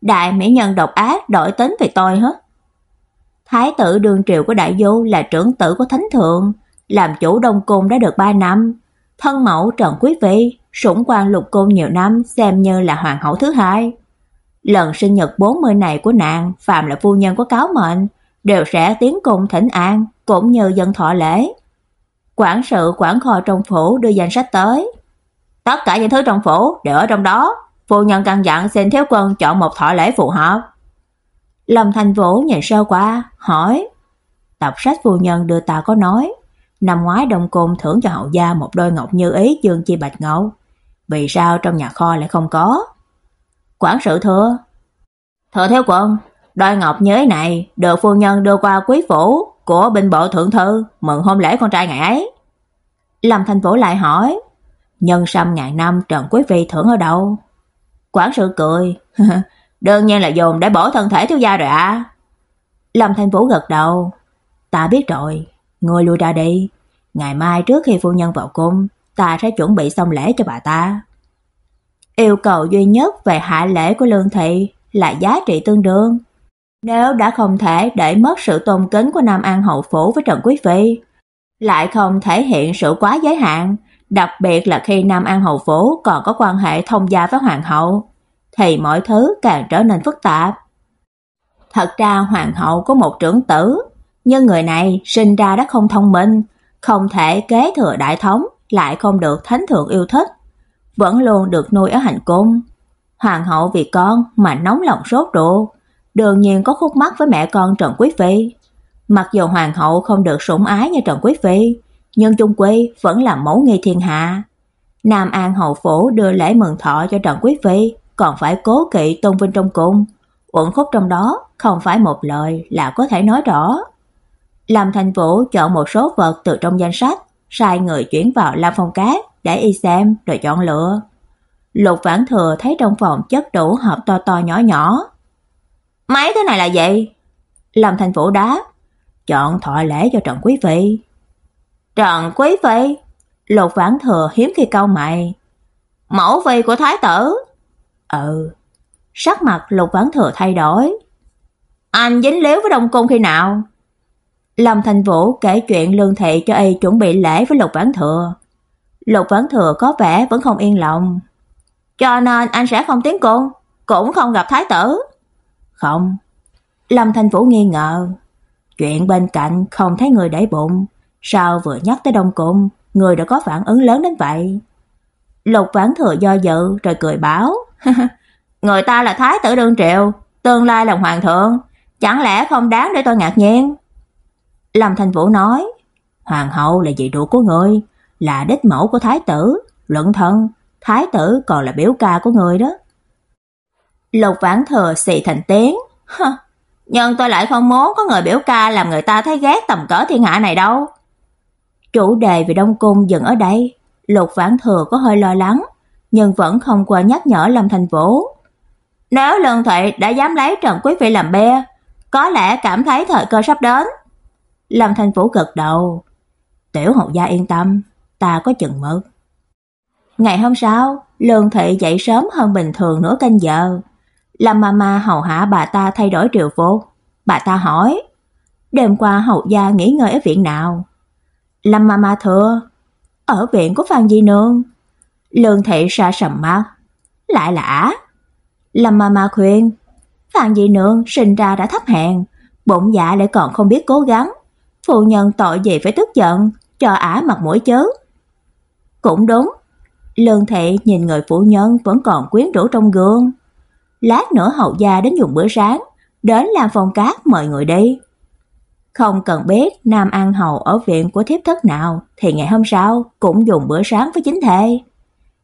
Đại mỹ nhân độc ác đổi tính về tôi hết. Thái tử đường triều của Đại Du là trưởng tử của Thánh Thượng, làm chủ Đông Cung đã được 3 năm. Thân mẫu Trần Quý vị sủng quan lục cung nhiều năm xem như là hoàng hậu thứ hai. Lần sinh nhật 40 này của nàng, phàm là phu nhân có cáo mệnh, đều sẽ tiến cung thỉnh an, cũng như dân thọ lễ. Quản sự quản kho trong phủ đưa danh sách tới. Tất cả những thứ trong phủ đều ở trong đó, Phu nhân căn dặn xin thiếu quân chọn một thọ lễ phù hợp. Lâm Thành Vũ nhìn sơ qua, hỏi: "Tập sách phu nhân đưa ta có nói, năm ngoái Đông Cung thưởng cho hậu gia một đôi ngọc như ý dương chi bạch ngọc, vì sao trong nhà kho lại không có?" Quản sự thưa: "Thưa thiếu quân, đôi ngọc như ý này được phu nhân đưa qua quý phủ của binh bộ thượng thư mừng hôn lễ con trai ngày ấy." Lâm Thành Vũ lại hỏi: "Nhân sâm ngàn năm Trần Quý phi thưởng ở đâu?" Quản sự cười. đơn nhiên là dùng để bổ thân thể thiếu gia rồi ạ. À. Lâm Thanh Vũ gật đầu. Ta biết rồi, ngươi lui ra đi. Ngày mai trước khi phu nhân vào cung, ta sẽ chuẩn bị xong lễ cho bà ta. Yêu cầu duy nhất về hạ lễ của Lương Thị là giá trị tương đương. Nếu đã không thể để mất sự tôn kính của Nam An hậu phủ với Trần Quý phi, lại không thể hiện sự quá giới hạn, đặc biệt là khi Nam An hầu phủ còn có quan hệ thông gia với hoàng hậu, thì mọi thứ càng trở nên phức tạp. Thật ra hoàng hậu có một trưởng tử, nhưng người này sinh ra đã không thông minh, không thể kế thừa đại thống, lại không được thánh thượng yêu thích, vẫn luôn được nuôi ở hành cung. Hoàng hậu vì con mà nóng lòng sốt ruột, đương nhiên có khúc mắc với mẹ con Trần Quý phi. Mặc dù hoàng hậu không được sủng ái như Trần Quý phi, nhưng chung quy vẫn là mẫu nghi thiên hạ. Nam An hậu phủ đưa lễ mừng thọ cho Trần Quý phi, còn phải cố kỵ tôn vinh trong cung. Uẩn khúc trong đó không phải một lời là có thể nói rõ. Lâm Thành Vũ chọn một số vật từ trong danh sách, sai người chuyển vào Lam Phong Cát để y xem rồi chọn lựa. Lục Vãn Thừa thấy trong phòng chất đủ hộp to to nhỏ nhỏ. Mấy thứ này là gì? Lâm Thành Vũ đáp, chọn thọ lễ cho Trần Quý phi. Trần Quý Phi, Lục Vãn Thừa hiếm khi cau mày. Mẫu phi của thái tử. Ừ. Sắc mặt Lục Vãn Thừa thay đổi. Anh dính líu với Đông cung khi nào? Lâm Thành Vũ kể chuyện lương thị cho y chuẩn bị lễ với Lục Vãn Thừa. Lục Vãn Thừa có vẻ vẫn không yên lòng. Cho nên anh sẽ không tiến cung, cũng không gặp thái tử. Không. Lâm Thành Vũ nghi ngờ. Chuyện bên cạnh không thấy người để bụng, Sao vừa nhắc tới Đông Cung, người đã có phản ứng lớn đến vậy? Lục Vãn Thừa do dự rồi cười bảo, người ta là thái tử đương triều tương lai là hoàng thượng, chẳng lẽ không đáng để tôi ngạc nhiên? Lâm Thành Vũ nói, hoàng hậu là dị ruột của người, là đích mẫu của thái tử, luận thân, thái tử còn là biểu ca của người đó. Lục Vãn Thừa xì thành tiếng, nhưng tôi lại không muốn có người biểu ca làm người ta thấy ghét tầm cỡ thiên hạ này đâu. Chủ đề về Đông Cung dừng ở đây, Lục Vãn Thừa có hơi lo lắng, nhưng vẫn không qua nhắc nhở Lâm Thành Vũ. Nếu Lương Thụy đã dám lấy Trần Quý Phi làm bè, có lẽ cảm thấy thời cơ sắp đến. Lâm Thành Vũ gật đầu. Tiểu hậu gia yên tâm, ta có chừng mực. Ngày hôm sau, Lương Thị dậy sớm hơn bình thường nửa canh giờ. Lâm Mama hầu hạ bà ta thay đổi triều phục. Bà ta hỏi, đêm qua hậu gia nghỉ ngơi ở viện nào? Lâm ma thưa, ở viện của Phan Di Nương. Lương Thị xa sầm mắt, lại là ả. Lâm Mama khuyên, Phan Di Nương sinh ra đã thấp hèn, bụng dạ lại còn không biết cố gắng, phụ nhân tội gì phải tức giận, cho ả mặt mũi chứ. Cũng đúng, Lương Thị nhìn người phụ nhân vẫn còn quyến rũ trong gương. Lát nữa hậu gia đến dùng bữa sáng, đến làm phòng cát mời người đi. Không cần biết Nam An Hầu ở viện của thiếp thất nào thì ngày hôm sau cũng dùng bữa sáng với chính thê.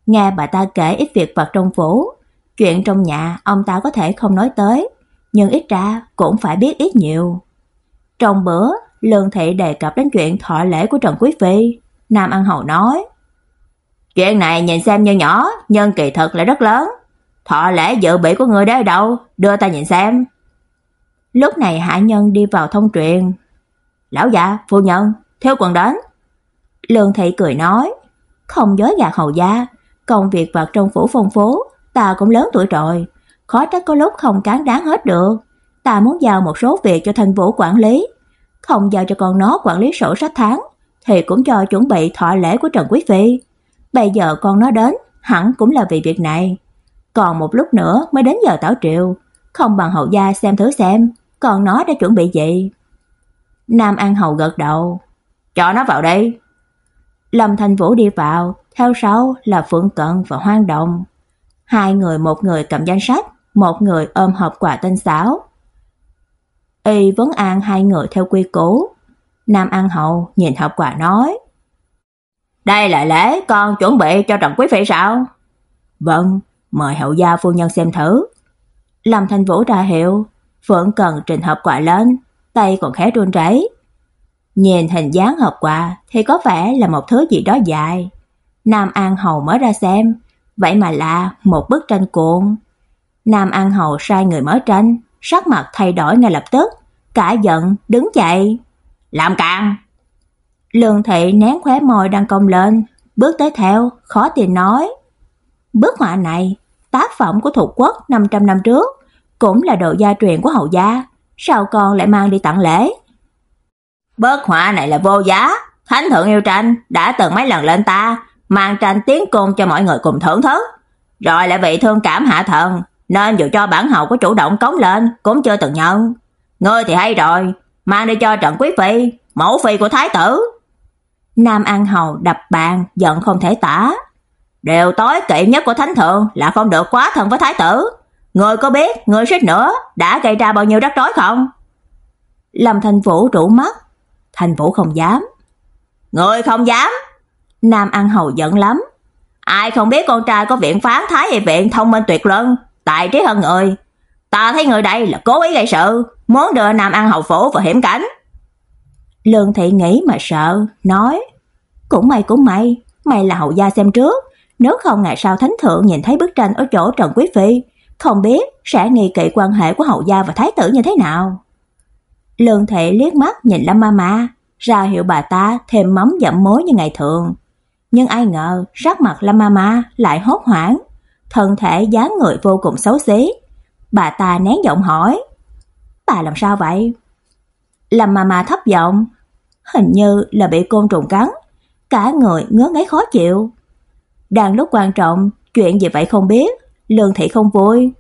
Nghe bà ta kể ít việc vật trong phủ, chuyện trong nhà ông ta có thể không nói tới, nhưng ít ra cũng phải biết ít nhiều. Trong bữa, Lương Thị đề cập đến chuyện thọ lễ của Trần Quý Phi. Nam An Hầu nói, Chuyện này nhìn xem như nhỏ, nhưng kỳ thật là rất lớn. Thọ lễ dự bị của người đây ở đâu? Đưa ta nhìn xem. Lúc này hạ nhân đi vào thông truyền. Lão già, phu nhân, theo quần đến. Lương Thị cười nói, không dối gạt hầu gia, công việc vật trong phủ phong phố, ta cũng lớn tuổi rồi, khó trách có lúc không cán đáng hết được. Ta muốn giao một số việc cho thành vũ quản lý, không giao cho con nó quản lý sổ sách tháng, thì cũng cho chuẩn bị thọ lễ của Trần Quý Phi. Bây giờ con nó đến, hẳn cũng là vì việc này. Còn một lúc nữa mới đến giờ tảo triều không bằng hậu gia xem thử xem, còn nó đã chuẩn bị vậy Nam An Hầu gật đầu, cho nó vào đây. Lâm Thành Vũ đi vào, theo sau là Phượng Cận và Hoang Động. Hai người một người cầm danh sách, một người ôm hộp quà tinh xảo. Y vấn an hai người theo quy củ. Nam An Hậu nhìn hộp quà nói: "Đây là lễ con chuẩn bị cho Trần quý phi sao?" "Vâng, mời hậu gia phu nhân xem thử." Lâm Thành Vũ ra hiệu, Phượng Cần trình hộp quà lên, tay còn khẽ run rẩy. Nhìn hình dáng hộp quà thì có vẻ là một thứ gì đó dài. Nam An Hầu mới ra xem, vậy mà là một bức tranh cuộn. Nam An Hầu sai người mở tranh, sắc mặt thay đổi ngay lập tức, cả giận đứng dậy. "Làm càn!" Lương Thị nén khóe môi đang cong lên, bước tới theo, khó tiền nói: "Bức họa này, tác phẩm của thuộc quốc 500 năm trước, cũng là đồ gia truyền của hậu gia, sao con lại mang đi tặng lễ?" Bức họa này là vô giá, Thánh thượng yêu tranh đã từng mấy lần lên ta, mang tranh tiến cung cho mọi người cùng thưởng thức. Rồi lại vị thương cảm hạ thần, nên dù cho bản hậu có chủ động cống lên cũng chưa từng nhận. Ngươi thì hay rồi, mang đi cho trận Quý phi, mẫu phi của thái tử. Nam An Hầu đập bàn, giận không thể tả. Điều tối kỵ nhất của thánh thượng là không được quá thân với thái tử. Ngươi có biết ngươi suýt nữa đã gây ra bao nhiêu rắc rối không? Lâm Thành Vũ trụ mắt, Thành Vũ không dám. Ngươi không dám? Nam An Hầu giận lắm. Ai không biết con trai có viện phán thái y viện thông minh tuyệt luân, tài trí hơn người. Ta thấy người đây là cố ý gây sự, muốn đưa Nam An Hầu phủ vào hiểm cảnh. Lương Thị nghĩ mà sợ, nói: "Cũng may cũng may, mày là hậu gia xem trước, nếu không ngày sau thánh thượng nhìn thấy bức tranh ở chỗ Trần Quý phi, không biết sẽ nghi kỵ quan hệ của hậu gia và thái tử như thế nào." Lương Thị liếc mắt nhìn Lâm ma ra hiệu bà ta thêm mắm dặm mối như ngày thường. Nhưng ai ngờ, sắc mặt Lâm ma lại hốt hoảng, thân thể dáng người vô cùng xấu xí. Bà ta nén giọng hỏi: "Bà làm sao vậy?" Lâm ma thấp giọng: "Hình như là bị côn trùng cắn, cả người ngứa ngáy khó chịu." Đang lúc quan trọng, chuyện gì vậy không biết, Lương Thị không vui.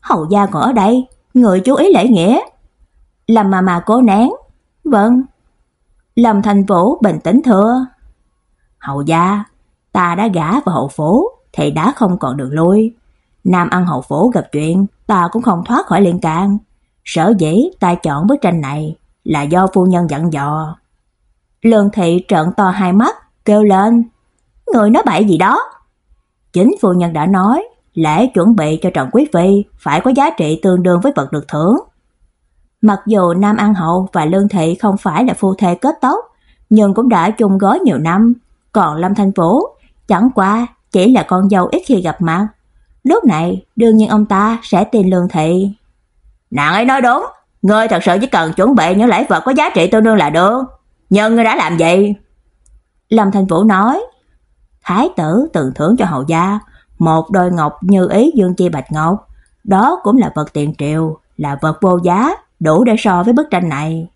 Hầu gia còn ở đây, người chú ý lễ nghĩa. Lâm mà mà cố nén. Vâng. Lâm Thành Vũ bình tĩnh thưa. Hậu gia, ta đã gả vào hậu phố thì đã không còn đường lui. Nam ăn hậu phố gặp chuyện, ta cũng không thoát khỏi liên can. Sở dĩ ta chọn bức tranh này là do phu nhân dặn dò. Lương thị trợn to hai mắt, kêu lên: "Người nói bậy gì đó?" Chính phu nhân đã nói, lễ chuẩn bị cho Trần Quý phi phải có giá trị tương đương với vật được thưởng. Mặc dù Nam An Hậu và Lương Thị không phải là phu thê kết tóc, nhưng cũng đã chung gói nhiều năm, còn Lâm Thanh Vũ chẳng qua chỉ là con dâu ít khi gặp mặt. Lúc này, đương nhiên ông ta sẽ tin Lương Thị. Nàng ấy nói đúng, ngươi thật sự chỉ cần chuẩn bị những lễ vật có giá trị tương đương là được. Nhưng ngươi đã làm gì? Lâm Thanh Vũ nói, Thái tử từng thưởng cho hậu gia một đôi ngọc như ý dương chi bạch ngọc, đó cũng là vật tiền triệu, là vật vô giá, đủ để so với bức tranh này.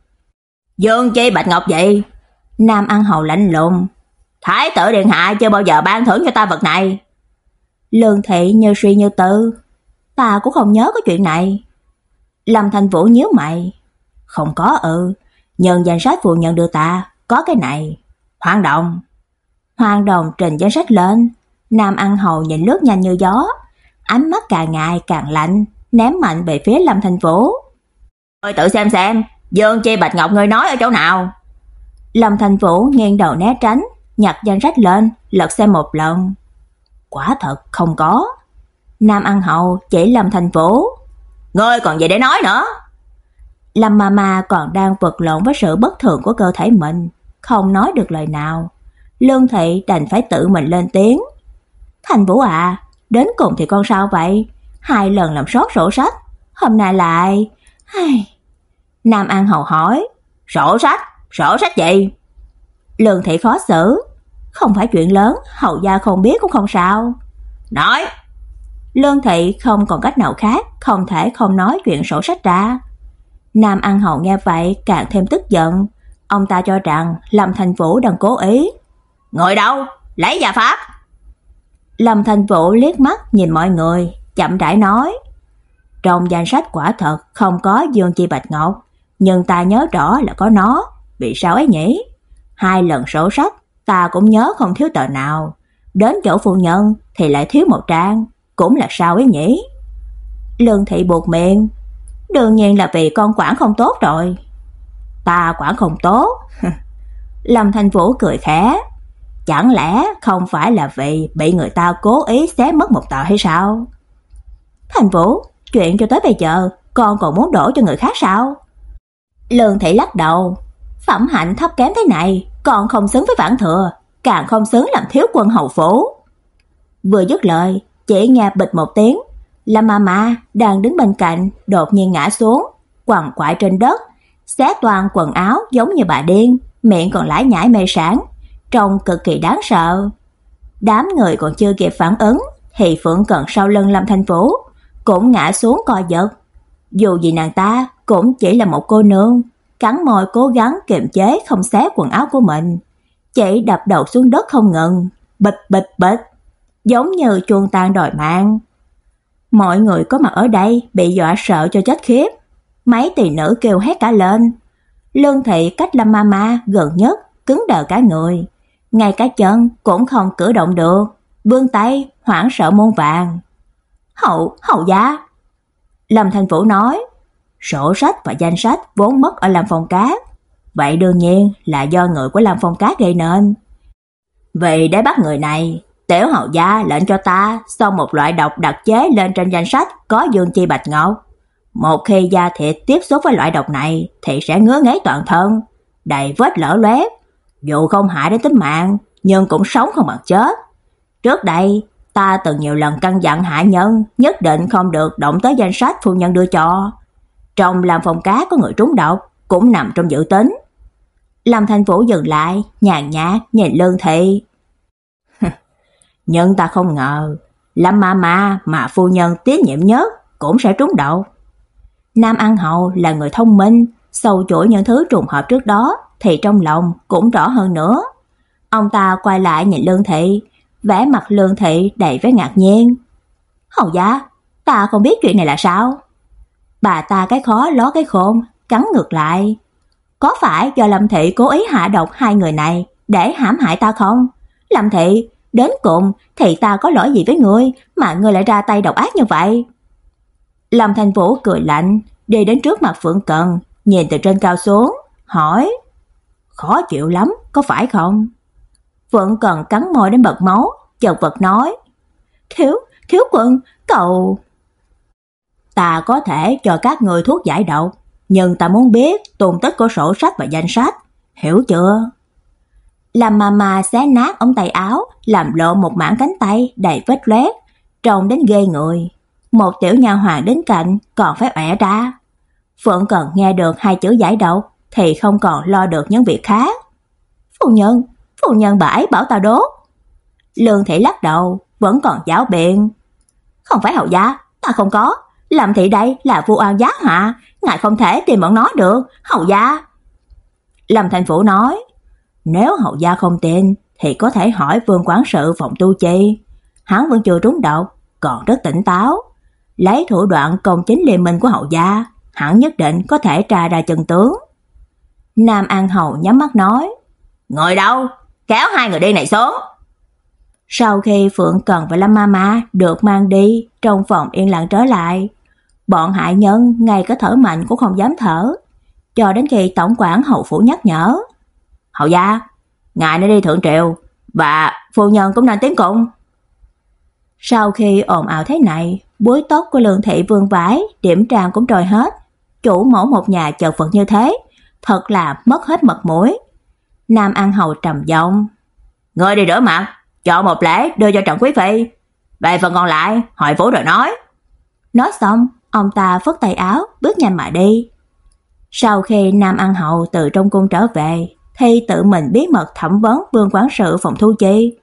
Dương chi bạch ngọc vậy? Nam An Hầu lạnh lùng. Thái tử điện hạ chưa bao giờ ban thưởng cho ta vật này. Lương thị như suy như tư. Ta cũng không nhớ có chuyện này. Lâm Thành Vũ nhíu mày. Không có ừ, nhân danh sách phụ nhận đưa ta, có cái này. Hoàng Đồng. Hoàng Đồng trình danh sách lên. Nam An Hầu nhìn lướt nhanh như gió. Ánh mắt càng ngày càng lạnh, ném mạnh về phía Lâm Thành Vũ. Tôi tự xem xem, Dương Chi Bạch Ngọc ngươi nói ở chỗ nào? Lâm Thành Vũ nghiêng đầu né tránh, nhặt danh sách lên, lật xem một lần. Quả thật không có. Nam Ăn Hậu chỉ Lâm Thành Vũ. ngươi còn gì để nói nữa? Lâm Mama còn đang vật lộn với sự bất thường của cơ thể mình, không nói được lời nào. Lương Thị đành phải tự mình lên tiếng. Thành Vũ à, đến cùng thì con sao vậy? Hai lần làm sót sổ sách, hôm nay lại... Ai... Nam An Hầu hỏi, sổ sách, sổ sách gì? Lương Thị khó xử, không phải chuyện lớn, hầu gia không biết cũng không sao. Nói. Lương Thị không còn cách nào khác, không thể không nói chuyện sổ sách ra. Nam An Hầu nghe vậy càng thêm tức giận, ông ta cho rằng Lâm Thành Vũ đang cố ý. Ngồi đâu? Lấy gia pháp. Lâm Thành Vũ liếc mắt nhìn mọi người, chậm rãi nói: "Trong danh sách quả thật không có Dương Chi Bạch Ngọc, nhưng ta nhớ rõ là có nó, vì sao ấy nhỉ? Hai lần sổ sách, ta cũng nhớ không thiếu tờ nào, đến chỗ phu nhân thì lại thiếu một trang, cũng là sao ấy nhỉ?" Lương thị buộc miệng, đương nhiên là vì con quản không tốt rồi. Ta quản không tốt. Lâm Thành Vũ cười khẽ, chẳng lẽ không phải là vì bị người ta cố ý xé mất một tờ hay sao? Thành Vũ, chuyện cho tới bây giờ, con còn muốn đổ cho người khác sao? Lương Thị lắc đầu, phẩm hạnh thấp kém thế này, còn không xứng với vãn thừa, càng không xứng làm thiếu quân hầu phủ. Vừa dứt lời, chỉ nghe bịch một tiếng, Lâm Mama đang đứng bên cạnh đột nhiên ngã xuống, quằn quại trên đất, xé toàn quần áo giống như bà điên, miệng còn lải nhải mê sảng, trông cực kỳ đáng sợ. Đám người còn chưa kịp phản ứng thì Phượng Cận sau lưng Lâm Thanh Vũ cũng ngã xuống co giật. Dù gì nàng ta cũng chỉ là một cô nương, cắn môi cố gắng kiềm chế không xé quần áo của mình, chỉ đập đầu xuống đất không ngừng, bịch bịch bịch, giống như chuông tan đòi mạng. Mọi người có mặt ở đây bị dọa sợ cho chết khiếp. Mấy tỷ nữ kêu hét cả lên. Lương thị cách Lâm Mama gần nhất, cứng đờ cả người, ngay cả chân cũng không cử động được, vươn tay hoảng sợ muôn vàng. "Hậu, hậu gia." Lâm Thành Vũ nói, sổ sách và danh sách vốn mất ở làm Phong Cát, vậy đương nhiên là do người của làm Phong Cát gây nên. Vậy để bắt người này, Tiểu hậu gia lệnh cho ta xong một loại độc đặc chế lên trên danh sách có dương chi bạch ngọc. Một khi da thịt tiếp xúc với loại độc này thì sẽ ngứa ngáy toàn thân, đầy vết lở loét, dù không hại đến tính mạng, nhưng cũng sống không bằng chết. Trước đây, ta từng nhiều lần căn dặn hạ nhân nhất định không được động tới danh sách phu nhân đưa cho. Trong làm phòng cá có người trúng độc, cũng nằm trong dự tính. Lâm Thành Vũ dừng lại, nhàn nhạt nhìn Lương Thị. Nhưng ta không ngờ, Lâm ma ma mà phu nhân tiến nhiệm nhất cũng sẽ trúng độc. Nam An Hậu là người thông minh, sâu chuỗi những thứ trùng hợp trước đó thì trong lòng cũng rõ hơn nữa. Ông ta quay lại nhìn Lương Thị, vẻ mặt Lương Thị đầy vẻ ngạc nhiên. Hầu gia, ta không biết chuyện này là sao? Bà ta cái khó ló cái khôn, cắn ngược lại. Có phải do Lâm Thị cố ý hạ độc hai người này để hãm hại ta không? Lâm Thị, đến cùng thì ta có lỗi gì với ngươi mà ngươi lại ra tay độc ác như vậy? Lâm Thành Vũ cười lạnh, đi đến trước mặt Phượng Cần, nhìn từ trên cao xuống, hỏi: "Khó chịu lắm, có phải không?" Phượng Cần cắn môi đến bật máu, chợt vật nói: "Thiếu, thiếu quận cậu Ta có thể cho các người thuốc giải độc, nhưng ta muốn biết tồn tích của sổ sách và danh sách, hiểu chưa?" Làm mà mà xé nát ống tay áo, làm lộ một mảng cánh tay đầy vết loét, trông đến ghê người. Một tiểu nha hoàn đến cạnh còn phải ẻ ra. Phượng Cần nghe được hai chữ giải độc thì không còn lo được những việc khác. Phu nhân, phu nhân bãi bảo ta đốt. Lương Thị lắc đầu, vẫn còn giáo biện. Không phải hậu gia, ta không có. Làm thị đây là vua oan giá hạ, ngài không thể tìm bọn nó được, hậu gia. Lâm Thành Phủ nói, nếu hậu gia không tin thì có thể hỏi Vương quán sự phòng tu chi. Hắn vẫn chưa trúng độc, còn rất tỉnh táo. Lấy thủ đoạn công chính liên minh của hậu gia, hắn nhất định có thể tra ra chân tướng. Nam An Hầu nhắm mắt nói, Ngồi đâu? Kéo hai người đi này xuống. Sau khi Phượng Cần và Lâm Mama được mang đi, trong phòng yên lặng trở lại, bọn hại nhân ngay cả thở mạnh cũng không dám thở, cho đến khi tổng quản hậu phủ nhắc nhở. Hậu gia, ngài nên đi thượng triều và phu nhân cũng nên tiến cùng. Sau khi ồn ào thế này, búi tóc của Lương thị vương vãi, điểm trang cũng trồi hết. Chủ mẫu một nhà chật vật như thế, thật là mất hết mật mũi. Nam An Hầu trầm giọng, "Ngươi đi rửa mặt, chọn một lễ đưa cho Trần quý phi, về phần còn lại hỏi vú rồi nói." Nói xong, ông ta phất tay áo, bước nhanh mà đi. Sau khi Nam An Hậu từ trong cung trở về, thì tự mình bí mật thẩm vấn Vương quán sự phòng thu chi.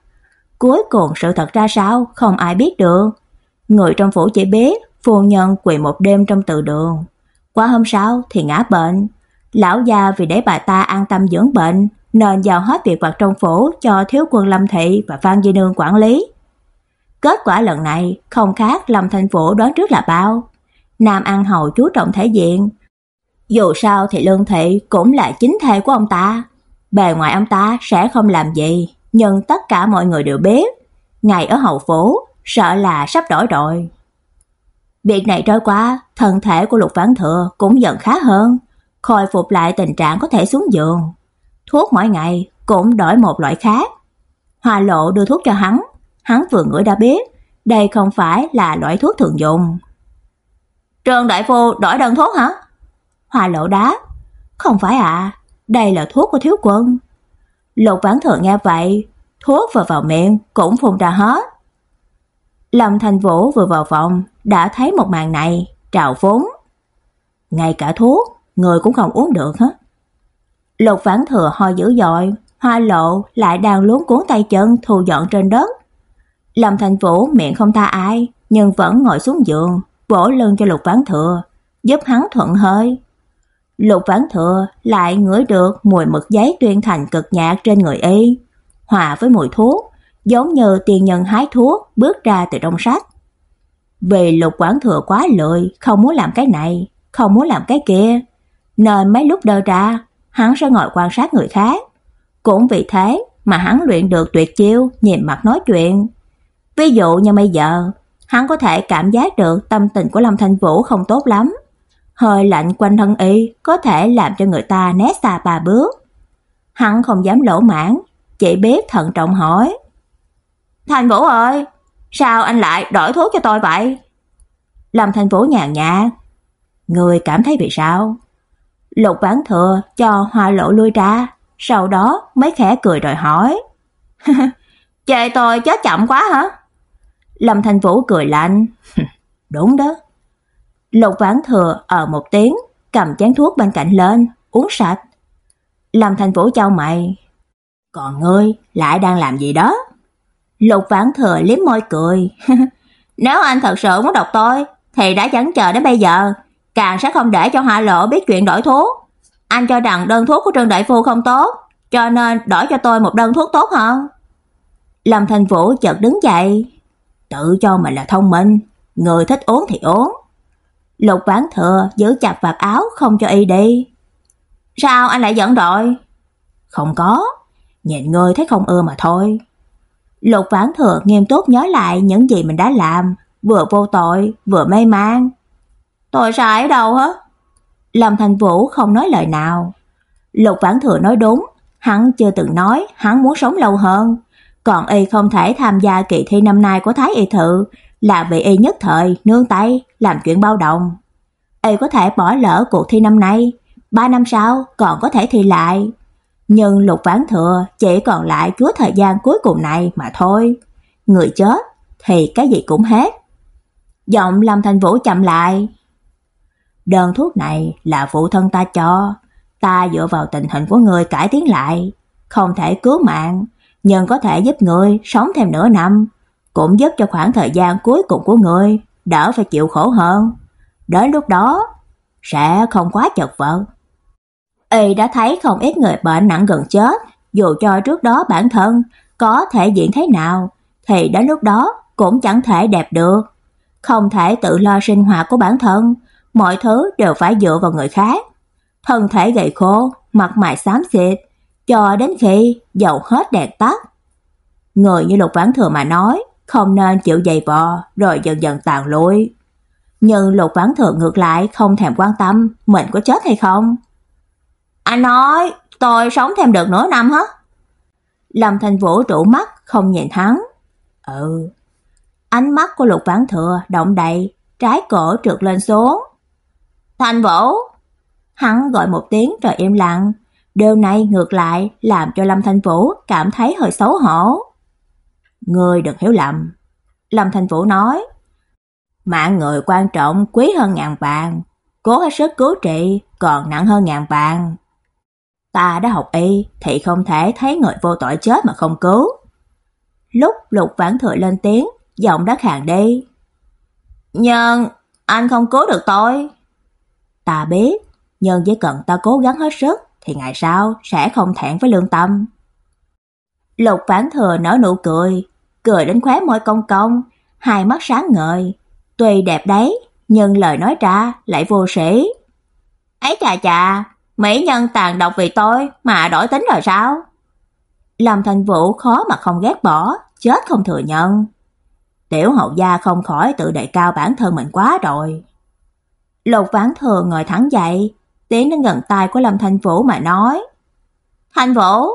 Cuối cùng sự thật ra sao không ai biết được. Người trong phủ chỉ biết phu nhân quỳ một đêm trong từ đường. Qua hôm sau thì ngã bệnh. Lão gia vì để bà ta an tâm dưỡng bệnh nên giao hết việc vặt trong phủ cho thiếu quân Lâm Thị và Phan Di Nương quản lý. Kết quả lần này không khác Lâm Thành Phủ đoán trước là bao. Nam An Hầu chú trọng thể diện. Dù sao thì Lương Thị cũng là chính thê của ông ta. Bề ngoài ông ta sẽ không làm gì, nhưng tất cả mọi người đều biết. Ngày ở hậu phủ, sợ là sắp đổi đội Việc này trôi qua, thân thể của Lục Vãn Thừa cũng dần khá hơn, khôi phục lại tình trạng có thể xuống giường. Thuốc mỗi ngày cũng đổi một loại khác. Hoa Lộ đưa thuốc cho hắn, hắn vừa ngửi đã biết, đây không phải là loại thuốc thường dùng. Trương đại phu đổi đơn thuốc hả? Hoa Lộ đá, không phải ạ, à, đây là thuốc của thiếu quân. Lục Vãn Thượng nghe vậy, thuốc vừa vào miệng cũng phun ra hết. Lâm Thành Vũ vừa vào phòng đã thấy một màn này, trào phúng. Ngay cả thuốc, người cũng không uống được hết. Lục Vãn Thừa ho dữ dội, Hoa Lộ lại đang luống cuốn tay chân thu dọn trên đất. Lâm Thành Vũ miệng không tha ai, nhưng vẫn ngồi xuống giường, vỗ lưng cho Lục Vãn Thừa, giúp hắn thuận hơi. Lục Vãn Thừa lại ngửi được mùi mực giấy tuyên thành cực nhạt trên người y, hòa với mùi thuốc, giống như tiền nhân hái thuốc bước ra từ trong sách. Vì Lục Vãn Thừa quá lười, không muốn làm cái này, không muốn làm cái kia, nên mấy lúc đơ ra, hắn sẽ ngồi quan sát người khác. Cũng vì thế mà hắn luyện được tuyệt chiêu nhìn mặt nói chuyện. Ví dụ như bây giờ, hắn có thể cảm giác được tâm tình của Lâm Thanh Vũ không tốt lắm, hơi lạnh quanh thân y có thể làm cho người ta né xa ba bước. Hắn không dám lỗ mãn, chỉ biết thận trọng hỏi. Thành Vũ ơi, sao anh lại đổi thuốc cho tôi vậy? Lâm Thành Vũ nhàn nhạt. Người cảm thấy bị sao? Lục Vãn Thừa cho Hoa Lộ lui ra, sau đó mới khẽ cười rồi hỏi. Chê tôi chết chậm quá hả? Lâm Thành Vũ cười lạnh. Đúng đó. Lục Vãn Thừa ở ờ một tiếng, cầm chén thuốc bên cạnh lên, uống sạch. Lâm Thành Vũ chau mày. Còn ngươi lại đang làm gì đó? Lục Vãn Thừa liếm môi cười. Nếu anh thật sự muốn độc tôi, thì đã chẳng chờ đến bây giờ, càng sẽ không để cho Hạ Lộ biết chuyện đổi thuốc. Anh cho rằng đơn thuốc của Trần đại phu không tốt, cho nên đổi cho tôi một đơn thuốc tốt hơn. Lâm Thành Vũ chợt đứng dậy, tự cho mình là thông minh, người thích uống thì uống, Lục Vãn Thừa giữ chặt vạt áo không cho y đi. Sao anh lại giận đội? Không có, nhìn ngươi thấy không ưa mà thôi. Lục Vãn Thừa nghiêm túc nhớ lại những gì mình đã làm, vừa vô tội, vừa mê man. Tôi sai ở đâu hết Lâm Thành Vũ không nói lời nào. Lục Vãn Thừa nói đúng, hắn chưa từng nói hắn muốn sống lâu hơn, còn y không thể tham gia kỳ thi năm nay của Thái y thự là vì y nhất thời nương tay làm chuyện bao đồng. Y có thể bỏ lỡ cuộc thi năm nay, ba năm sau còn có thể thi lại. Nhưng Lục Vãn Thừa chỉ còn lại chúa thời gian cuối cùng này mà thôi. Người chết thì cái gì cũng hết. Giọng Lâm Thành Vũ chậm lại. Đơn thuốc này là phụ thân ta cho, ta dựa vào tình hình của người cải tiến lại, không thể cứu mạng, nhưng có thể giúp người sống thêm nửa năm, cũng giúp cho khoảng thời gian cuối cùng của người đỡ phải chịu khổ hơn. Đến lúc đó sẽ không quá chật vật. Y đã thấy không ít người bệnh nặng gần chết, dù cho trước đó bản thân có thể diện thế nào thì đến lúc đó cũng chẳng thể đẹp được. Không thể tự lo sinh hoạt của bản thân, mọi thứ đều phải dựa vào người khác. Thân thể gầy khô, mặt mày xám xịt, cho đến khi dầu hết đèn tắt. Người như Lục Vãn Thừa mà nói, không nên chịu dày vò rồi dần dần tàn lụi. Nhưng Lục Vãn Thừa ngược lại không thèm quan tâm mình có chết hay không. Anh nói, tôi sống thêm được nửa năm hết Lâm Thành Vũ trụ mắt không nhìn hắn. Ừ. Ánh mắt của Lục Vãn Thừa động đậy, trái cổ trượt lên xuống. "Thành Vũ!" Hắn gọi một tiếng rồi im lặng, điều này ngược lại làm cho Lâm Thanh Vũ cảm thấy hơi xấu hổ. "Ngươi đừng hiểu lầm." Lâm Thanh Vũ nói. "Mạng người quan trọng quý hơn ngàn vàng, cố hết sức cứu trị còn nặng hơn ngàn vàng." Ta đã học y thì không thể thấy người vô tội chết mà không cứu. Lúc Lục Vãn Thừa lên tiếng, giọng đã khàn đi. "Nhưng anh không cứu được tôi." "Ta biết, nhưng chỉ cần ta cố gắng hết sức thì ngày sau sẽ không thẹn với lương tâm." Lục Vãn Thừa nở nụ cười, cười đến khóe môi cong cong, hai mắt sáng ngời, tuy đẹp đấy, nhưng lời nói ra lại vô sĩ. "Ấy chà chà, Mỹ nhân tàn độc vì tôi mà đổi tính rồi sao? Lâm Thành Vũ khó mà không ghét bỏ, chết không thừa nhận. Tiểu hậu gia không khỏi tự đề cao bản thân mình quá rồi. Lục Vãn Thừa ngồi thẳng dậy, tiến đến gần tai của Lâm Thành Vũ mà nói: "Thành Vũ,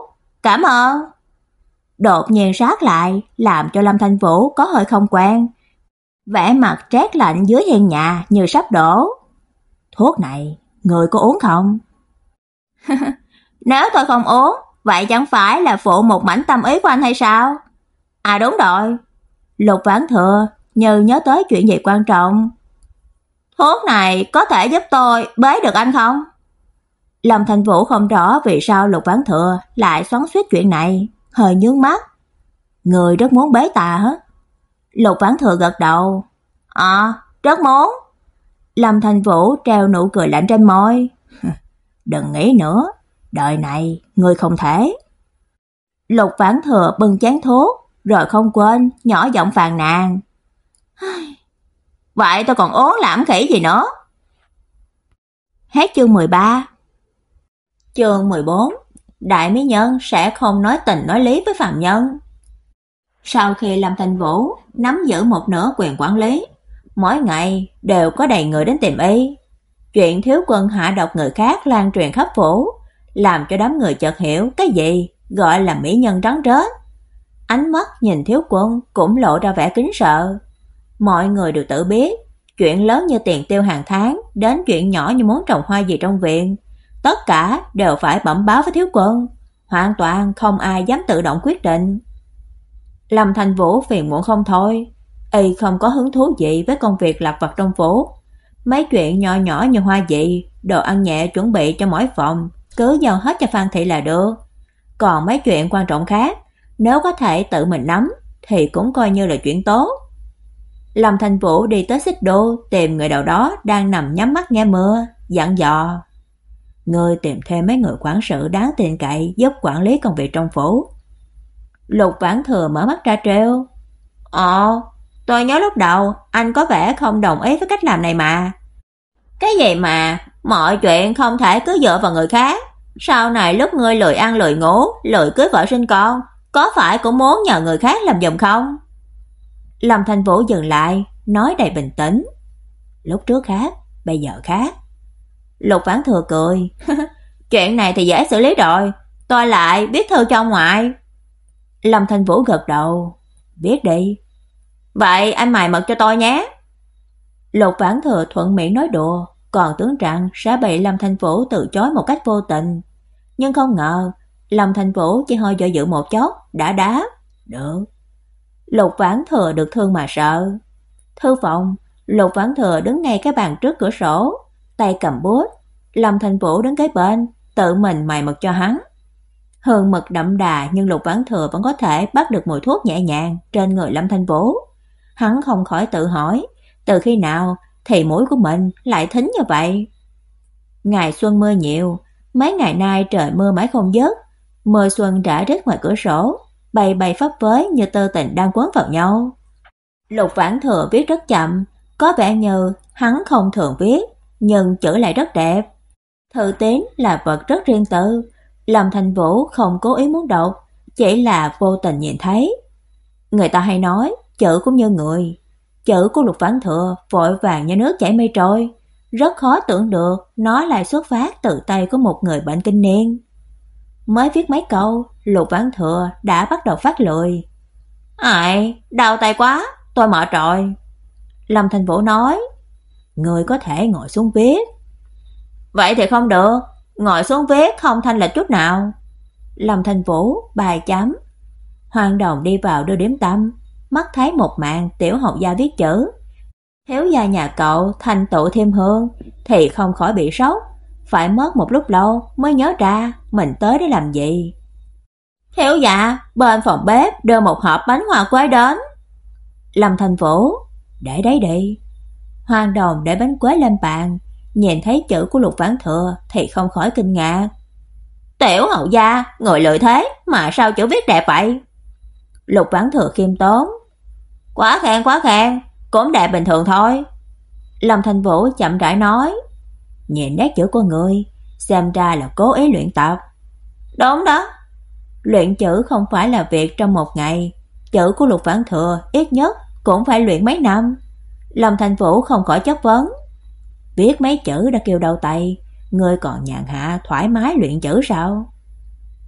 cảm ơn." Đột nhiên sát lại, làm cho Lâm Thành Vũ có hơi không quen. Vẻ mặt trét lạnh dưới hiên nhà như sắp đổ. "Thuốc này, người có uống không?" Nếu tôi không uống, vậy chẳng phải là phụ một mảnh tâm ý của anh hay sao? À đúng rồi. Lục Vãn Thừa như nhớ tới chuyện gì quan trọng. Thuốc này có thể giúp tôi bế được anh không? Lâm Thành Vũ không rõ vì sao Lục Vãn Thừa lại xoắn xuýt chuyện này, hơi nhướng mắt. Người rất muốn bế ta hả? Lục Vãn Thừa gật đầu. À, rất muốn. Lâm Thành Vũ treo nụ cười lạnh trên môi. Đừng nghĩ nữa, đời này ngươi không thể. Lục Vãn Thừa bưng chén thuốc, rồi không quên nhỏ giọng phàn nàn. Vậy tôi còn ốm lãm khỉ gì nữa? Hết chương 13 Chương 14 Đại mỹ nhân sẽ không nói tình nói lý với phàm nhân. Sau khi làm thành vũ, nắm giữ một nửa quyền quản lý, mỗi ngày đều có đầy người đến tìm y. Chuyện thiếu quân hạ độc người khác lan truyền khắp phủ, làm cho đám người chợt hiểu cái gì gọi là mỹ nhân rắn rết. Ánh mắt nhìn thiếu quân cũng lộ ra vẻ kính sợ. Mọi người đều tự biết, chuyện lớn như tiền tiêu hàng tháng đến chuyện nhỏ như muốn trồng hoa gì trong viện, tất cả đều phải bẩm báo với thiếu quân, hoàn toàn không ai dám tự động quyết định. Lâm Thành Vũ phiền muộn không thôi, y không có hứng thú gì với công việc lặt vặt trong phố, Mấy chuyện nhỏ nhỏ như hoa dị, đồ ăn nhẹ chuẩn bị cho mỗi phòng, cứ giao hết cho Phan Thị là được. Còn mấy chuyện quan trọng khác, nếu có thể tự mình nắm thì cũng coi như là chuyện tốt. Lâm Thành Vũ đi tới xích đô tìm người nào đó đang nằm nhắm mắt nghe mưa, dặn dò. Ngươi tìm thêm mấy người quản sự đáng tin cậy giúp quản lý công việc trong phủ. Lục Vãn Thừa mở mắt ra treo. Ồ, Tôi nhớ lúc đầu anh có vẻ không đồng ý với cách làm này mà. Cái gì mà mọi chuyện không thể cứ dựa vào người khác. Sau này lúc ngươi lười ăn lười ngủ, lười cưới vợ sinh con, có phải cũng muốn nhờ người khác làm giùm không? Lâm Thanh Vũ dừng lại, nói đầy bình tĩnh. Lúc trước khác, bây giờ khác. Lục Vãn Thừa cười. Chuyện này thì dễ xử lý rồi, tôi lại biết thư cho ngoại. Lâm Thanh Vũ gật đầu. Biết đi. Vậy anh mài mật cho tôi nhé. Lục Vãn Thừa thuận miệng nói đùa, còn tưởng rằng sẽ bị Lâm Thanh Vũ từ chối một cách vô tình. Nhưng không ngờ, Lâm Thanh Vũ chỉ hơi do dự một chút đã đáp, được. Lục Vãn Thừa được thương mà sợ. Thư phòng, Lục Vãn Thừa đứng ngay cái bàn trước cửa sổ, tay cầm bút, Lâm Thanh Vũ đứng kế bên, tự mình mài mật cho hắn. Hương mực đậm đà nhưng Lục Vãn Thừa vẫn có thể bắt được mùi thuốc nhẹ nhàng trên người Lâm Thanh Vũ hắn không khỏi tự hỏi, từ khi nào thì mũi của mình lại thính như vậy. Ngày xuân mưa nhiều, mấy ngày nay trời mưa mãi không dứt, mưa xuân rã rít ngoài cửa sổ, bày bày pháp với như tơ tình đang quấn vào nhau. Lục Vãn Thừa viết rất chậm, có vẻ như hắn không thường viết, nhưng chữ lại rất đẹp. Thư tín là vật rất riêng tư, Lâm Thành Vũ không cố ý muốn đọc, chỉ là vô tình nhìn thấy. Người ta hay nói, chữ cũng như người. Chữ của Lục Vãn Thừa vội vàng như nước chảy mây trôi, rất khó tưởng được nó lại xuất phát từ tay của một người bệnh kinh niên. Mới viết mấy câu, Lục Vãn Thừa đã bắt đầu phát lười. "Ai, đau tay quá, tôi mệt rồi." Lâm Thành Vũ nói, "Người có thể ngồi xuống viết." "Vậy thì không được, ngồi xuống viết không thanh lịch chút nào." Lâm Thành Vũ bài chấm. Hoàng Đồng đi vào đưa điểm tâm, mắt thấy một màn tiểu học gia viết chữ. Thiếu gia nhà cậu thành tựu thêm hương thì không khỏi bị sốc, phải mất một lúc lâu mới nhớ ra mình tới để làm gì. Thiếu gia, dạ, bên phòng bếp đưa một hộp bánh hoa quế đến. Lâm Thành Vũ, để đấy đi. Hoàng Đồng để bánh quế lên bàn, nhìn thấy chữ của Lục Vãn Thừa thì không khỏi kinh ngạc. Tiểu hậu gia, ngồi lợi thế mà sao chữ viết đẹp vậy? Lục Vãn Thừa khiêm tốn. Quá khen quá khen, cũng đẹp bình thường thôi. Lâm Thành Vũ chậm rãi nói, nhìn nét chữ của người, xem ra là cố ý luyện tập. Đúng đó. Luyện chữ không phải là việc trong một ngày, chữ của Lục Vãn Thừa ít nhất cũng phải luyện mấy năm. Lâm Thành Vũ không khỏi chất vấn. Viết mấy chữ đã kêu đầu tay, ngươi còn nhàn hạ thoải mái luyện chữ sao?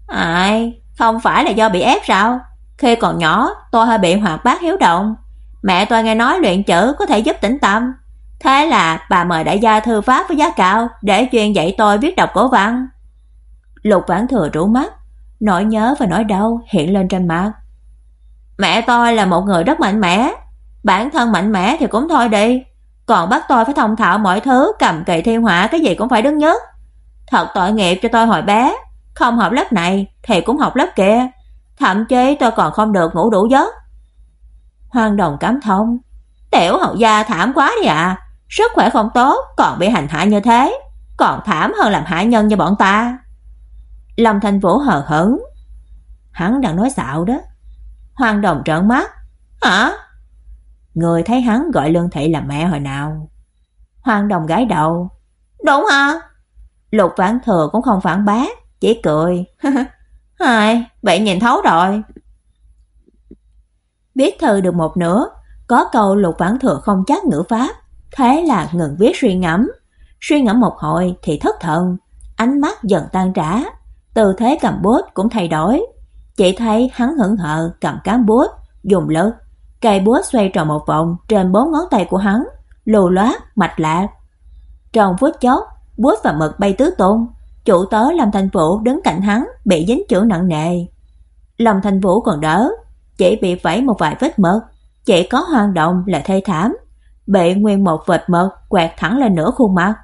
Ai, không phải là do bị ép sao? Khi còn nhỏ, tôi hơi bị hoạt bát hiếu động. Mẹ tôi nghe nói luyện chữ có thể giúp tĩnh tâm. Thế là bà mời đại gia thư pháp với giá cao để chuyên dạy tôi viết đọc cổ văn. Lục Vãn Thừa rủ mắt, nỗi nhớ và nỗi đau hiện lên trên mặt. Mẹ tôi là một người rất mạnh mẽ, bản thân mạnh mẽ thì cũng thôi đi, còn bắt tôi phải thông thạo mọi thứ, cầm kỳ thiêu hỏa cái gì cũng phải đứng nhất. Thật tội nghiệp cho tôi hồi bé, không học lớp này thì cũng học lớp kia, thậm chí tôi còn không được ngủ đủ giấc. Hoàng Đồng cảm thông, tiểu hậu gia thảm quá đi ạ, sức khỏe không tốt còn bị hành hạ như thế, còn thảm hơn làm hạ nhân như bọn ta. Lâm Thành Vũ hờ hững, hắn đang nói xạo đó. Hoàng Đồng trợn mắt, hả? Người thấy hắn gọi Lương Thị là mẹ hồi nào? Hoàng Đồng gái đầu, đúng hả? Lục Vãn Thừa cũng không phản bác, chỉ cười. Hai, vậy nhìn thấu rồi. Biết thư được một nửa, có câu Lục Vãn Thừa không chắc ngữ pháp, thế là ngừng viết suy ngẫm. Suy ngẫm một hồi thì thất thần, ánh mắt dần tan rã, tư thế cầm bút cũng thay đổi. Chỉ thấy hắn hững hờ cầm cán bút, dùng lực, cây bút xoay tròn một vòng trên bốn ngón tay của hắn, lù loát, mạch lạc. Trong phút chốc, bút và mực bay tứ tung, chủ tớ Lâm Thành Vũ đứng cạnh hắn bị dính chữ nặng nề. Lâm Thành Vũ còn đỡ, chỉ bị vẫy một vài vết mực, chỉ có hoang động là thê thảm, bệ nguyên một vệt mực quẹt thẳng lên nửa khuôn mặt.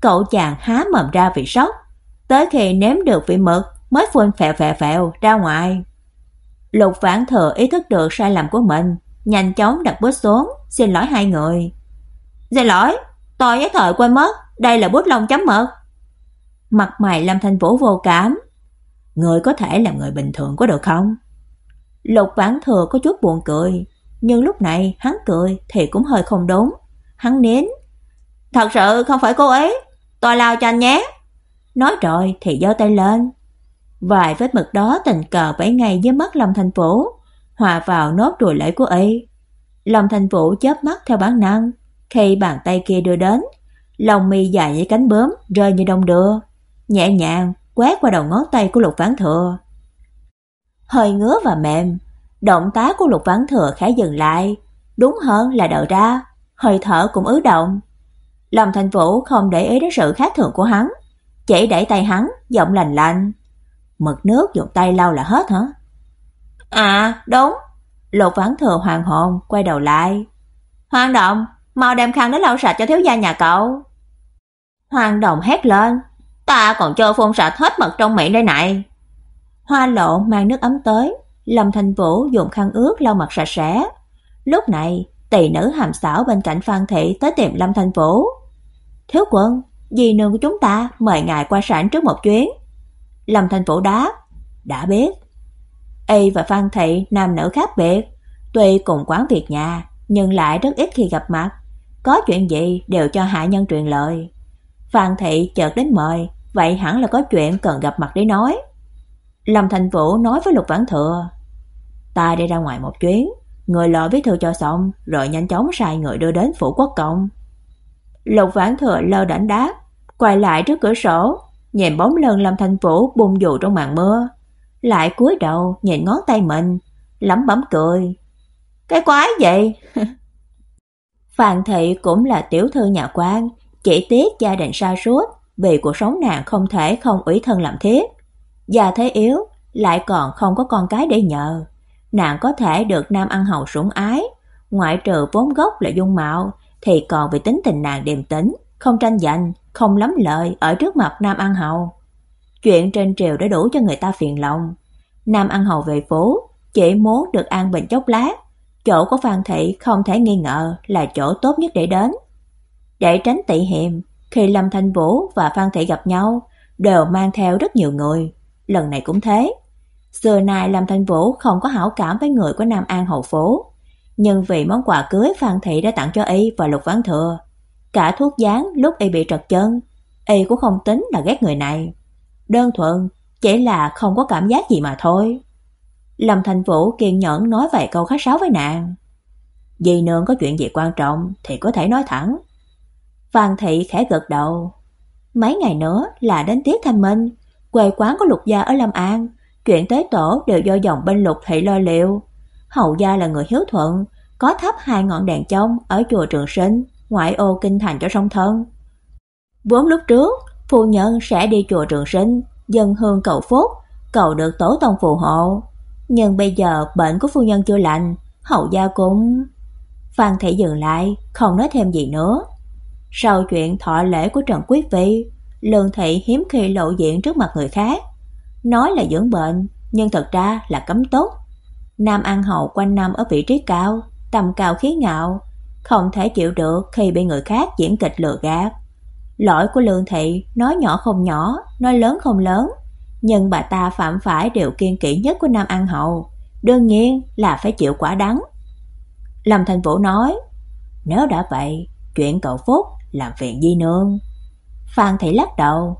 Cậu chàng há mồm ra vì sốc, tới khi nếm được vị mực mới phun phèo phèo phèo ra ngoài. Lục Vãn Thừa ý thức được sai lầm của mình, nhanh chóng đặt bút xuống, xin lỗi hai người. "Xin lỗi, tôi nhất thời quên mất, đây là bút lông chấm mực." Mặt mày Lâm Thanh Vũ vô cảm. "Người có thể làm người bình thường có được không?" Lục Vãn Thừa có chút buồn cười, nhưng lúc này hắn cười thì cũng hơi không đúng. Hắn nén. "Thật sự không phải cô ấy tôi lao cho anh nhé." Nói rồi thì giơ tay lên. Vài vết mực đó tình cờ bảy ngay dưới mắt Lâm Thành Vũ, hòa vào nốt ruồi lễ của y. Lâm Thành Vũ chớp mắt theo bản năng, khi bàn tay kia đưa đến, lòng mi dài như cánh bướm rơi như đông đưa, nhẹ nhàng quét qua đầu ngón tay của Lục Vãn Thừa. Hơi ngứa và mềm, động tác của Lục Vãn Thừa khá dừng lại, đúng hơn là đợi ra, hơi thở cũng ứ động. Lâm Thành Vũ không để ý đến sự khác thường của hắn, chỉ đẩy tay hắn, giọng lành lạnh. Mực nước dùng tay lau là hết hả? À, đúng. Lục Vãn Thừa hoàng hồn quay đầu lại. Hoàng Động, mau đem khăn đến lau sạch cho thiếu gia nhà cậu. Hoàng Động hét lên, ta còn chưa phun sạch hết mực trong miệng đây này. Hoa Lộ mang nước ấm tới, Lâm Thành Vũ dùng khăn ướt lau mặt sạch sẽ. Lúc này, tỷ nữ hàm xảo bên cạnh Phan Thị tới tìm Lâm Thành Vũ. "Thiếu quân, dì nương của chúng ta mời ngài qua sản trước một chuyến." Lâm Thành Vũ đáp, "Đã biết." Y và Phan Thị nam nữ khác biệt, tuy cùng quán việc nhà, nhưng lại rất ít khi gặp mặt, có chuyện gì đều cho hạ nhân truyền lời. Phan Thị chợt đến mời, vậy hẳn là có chuyện cần gặp mặt để nói. Lâm Thành Vũ nói với Lục Vãn Thừa, "Ta đi ra ngoài một chuyến, người lo viết thư cho xong, rồi nhanh chóng sai người đưa đến phủ quốc công." Lục Vãn Thừa lơ đễnh đáp, quay lại trước cửa sổ, nhìn bóng lưng Lâm Thành Vũ bung dù trong màn mưa, lại cúi đầu nhìn ngón tay mình, lẩm bẩm cười. Cái quái vậy? Phàn Thị cũng là tiểu thư nhà quan, chỉ tiếc gia đình sa sút, vì cuộc sống nàng không thể không ủy thân làm thiếp. Gia thế yếu, lại còn không có con cái để nhờ. Nàng có thể được nam ăn hầu sủng ái, ngoại trừ vốn gốc là dung mạo, thì còn vì tính tình nàng điềm tĩnh, không tranh giành, không lắm lợi ở trước mặt nam ăn hầu. Chuyện trên triều đã đủ cho người ta phiền lòng. Nam ăn hầu về phố, chỉ muốn được an bình chốc lát, chỗ của Phan thị không thể nghi ngờ là chỗ tốt nhất để đến. Để tránh tị hiềm, khi Lâm Thanh Vũ và Phan thị gặp nhau, đều mang theo rất nhiều người, lần này cũng thế. Giờ nay Lâm Thanh Vũ không có hảo cảm với người của Nam An hậu phố, nhưng vì món quà cưới Phan thị đã tặng cho y và Lục Vãn Thừa, cả thuốc dán lúc y bị trật chân, y cũng không tính là ghét người này. Đơn thuần chỉ là không có cảm giác gì mà thôi. Lâm Thành Vũ kiên nhẫn nói vài câu khách sáo với nàng. Dì nương có chuyện gì quan trọng thì có thể nói thẳng. Phan Thị khẽ gật đầu. Mấy ngày nữa là đến tiết thanh minh, quê quán có lục gia ở Lâm An, chuyện tế tổ đều do dòng bên lục thị lo liệu. Hậu gia là người hiếu thuận, có thắp hai ngọn đèn trong ở chùa Trường Sinh, ngoại ô kinh thành cho song thân. Vốn lúc trước, phu nhân sẽ đi chùa Trường Sinh, dân hương cầu phúc, cầu được tổ tông phù hộ. Nhưng bây giờ bệnh của phu nhân chưa lành, hậu gia cũng... Phan Thị dừng lại, không nói thêm gì nữa. Sau chuyện thọ lễ của Trần Quý Phi, Lương Thị hiếm khi lộ diện trước mặt người khác. Nói là dưỡng bệnh, nhưng thật ra là cấm tốt. Nam An Hậu quanh năm ở vị trí cao, tầm cao khí ngạo, không thể chịu được khi bị người khác diễn kịch lừa gạt. Lỗi của Lương Thị nói nhỏ không nhỏ, nói lớn không lớn, nhưng bà ta phạm phải điều kiên kỵ nhất của Nam An Hậu, đương nhiên là phải chịu quả đắng. Lâm Thành Vũ nói, nếu đã vậy, chuyện cậu Phúc làm phiền Di Nương. Phan Thị lắc đầu,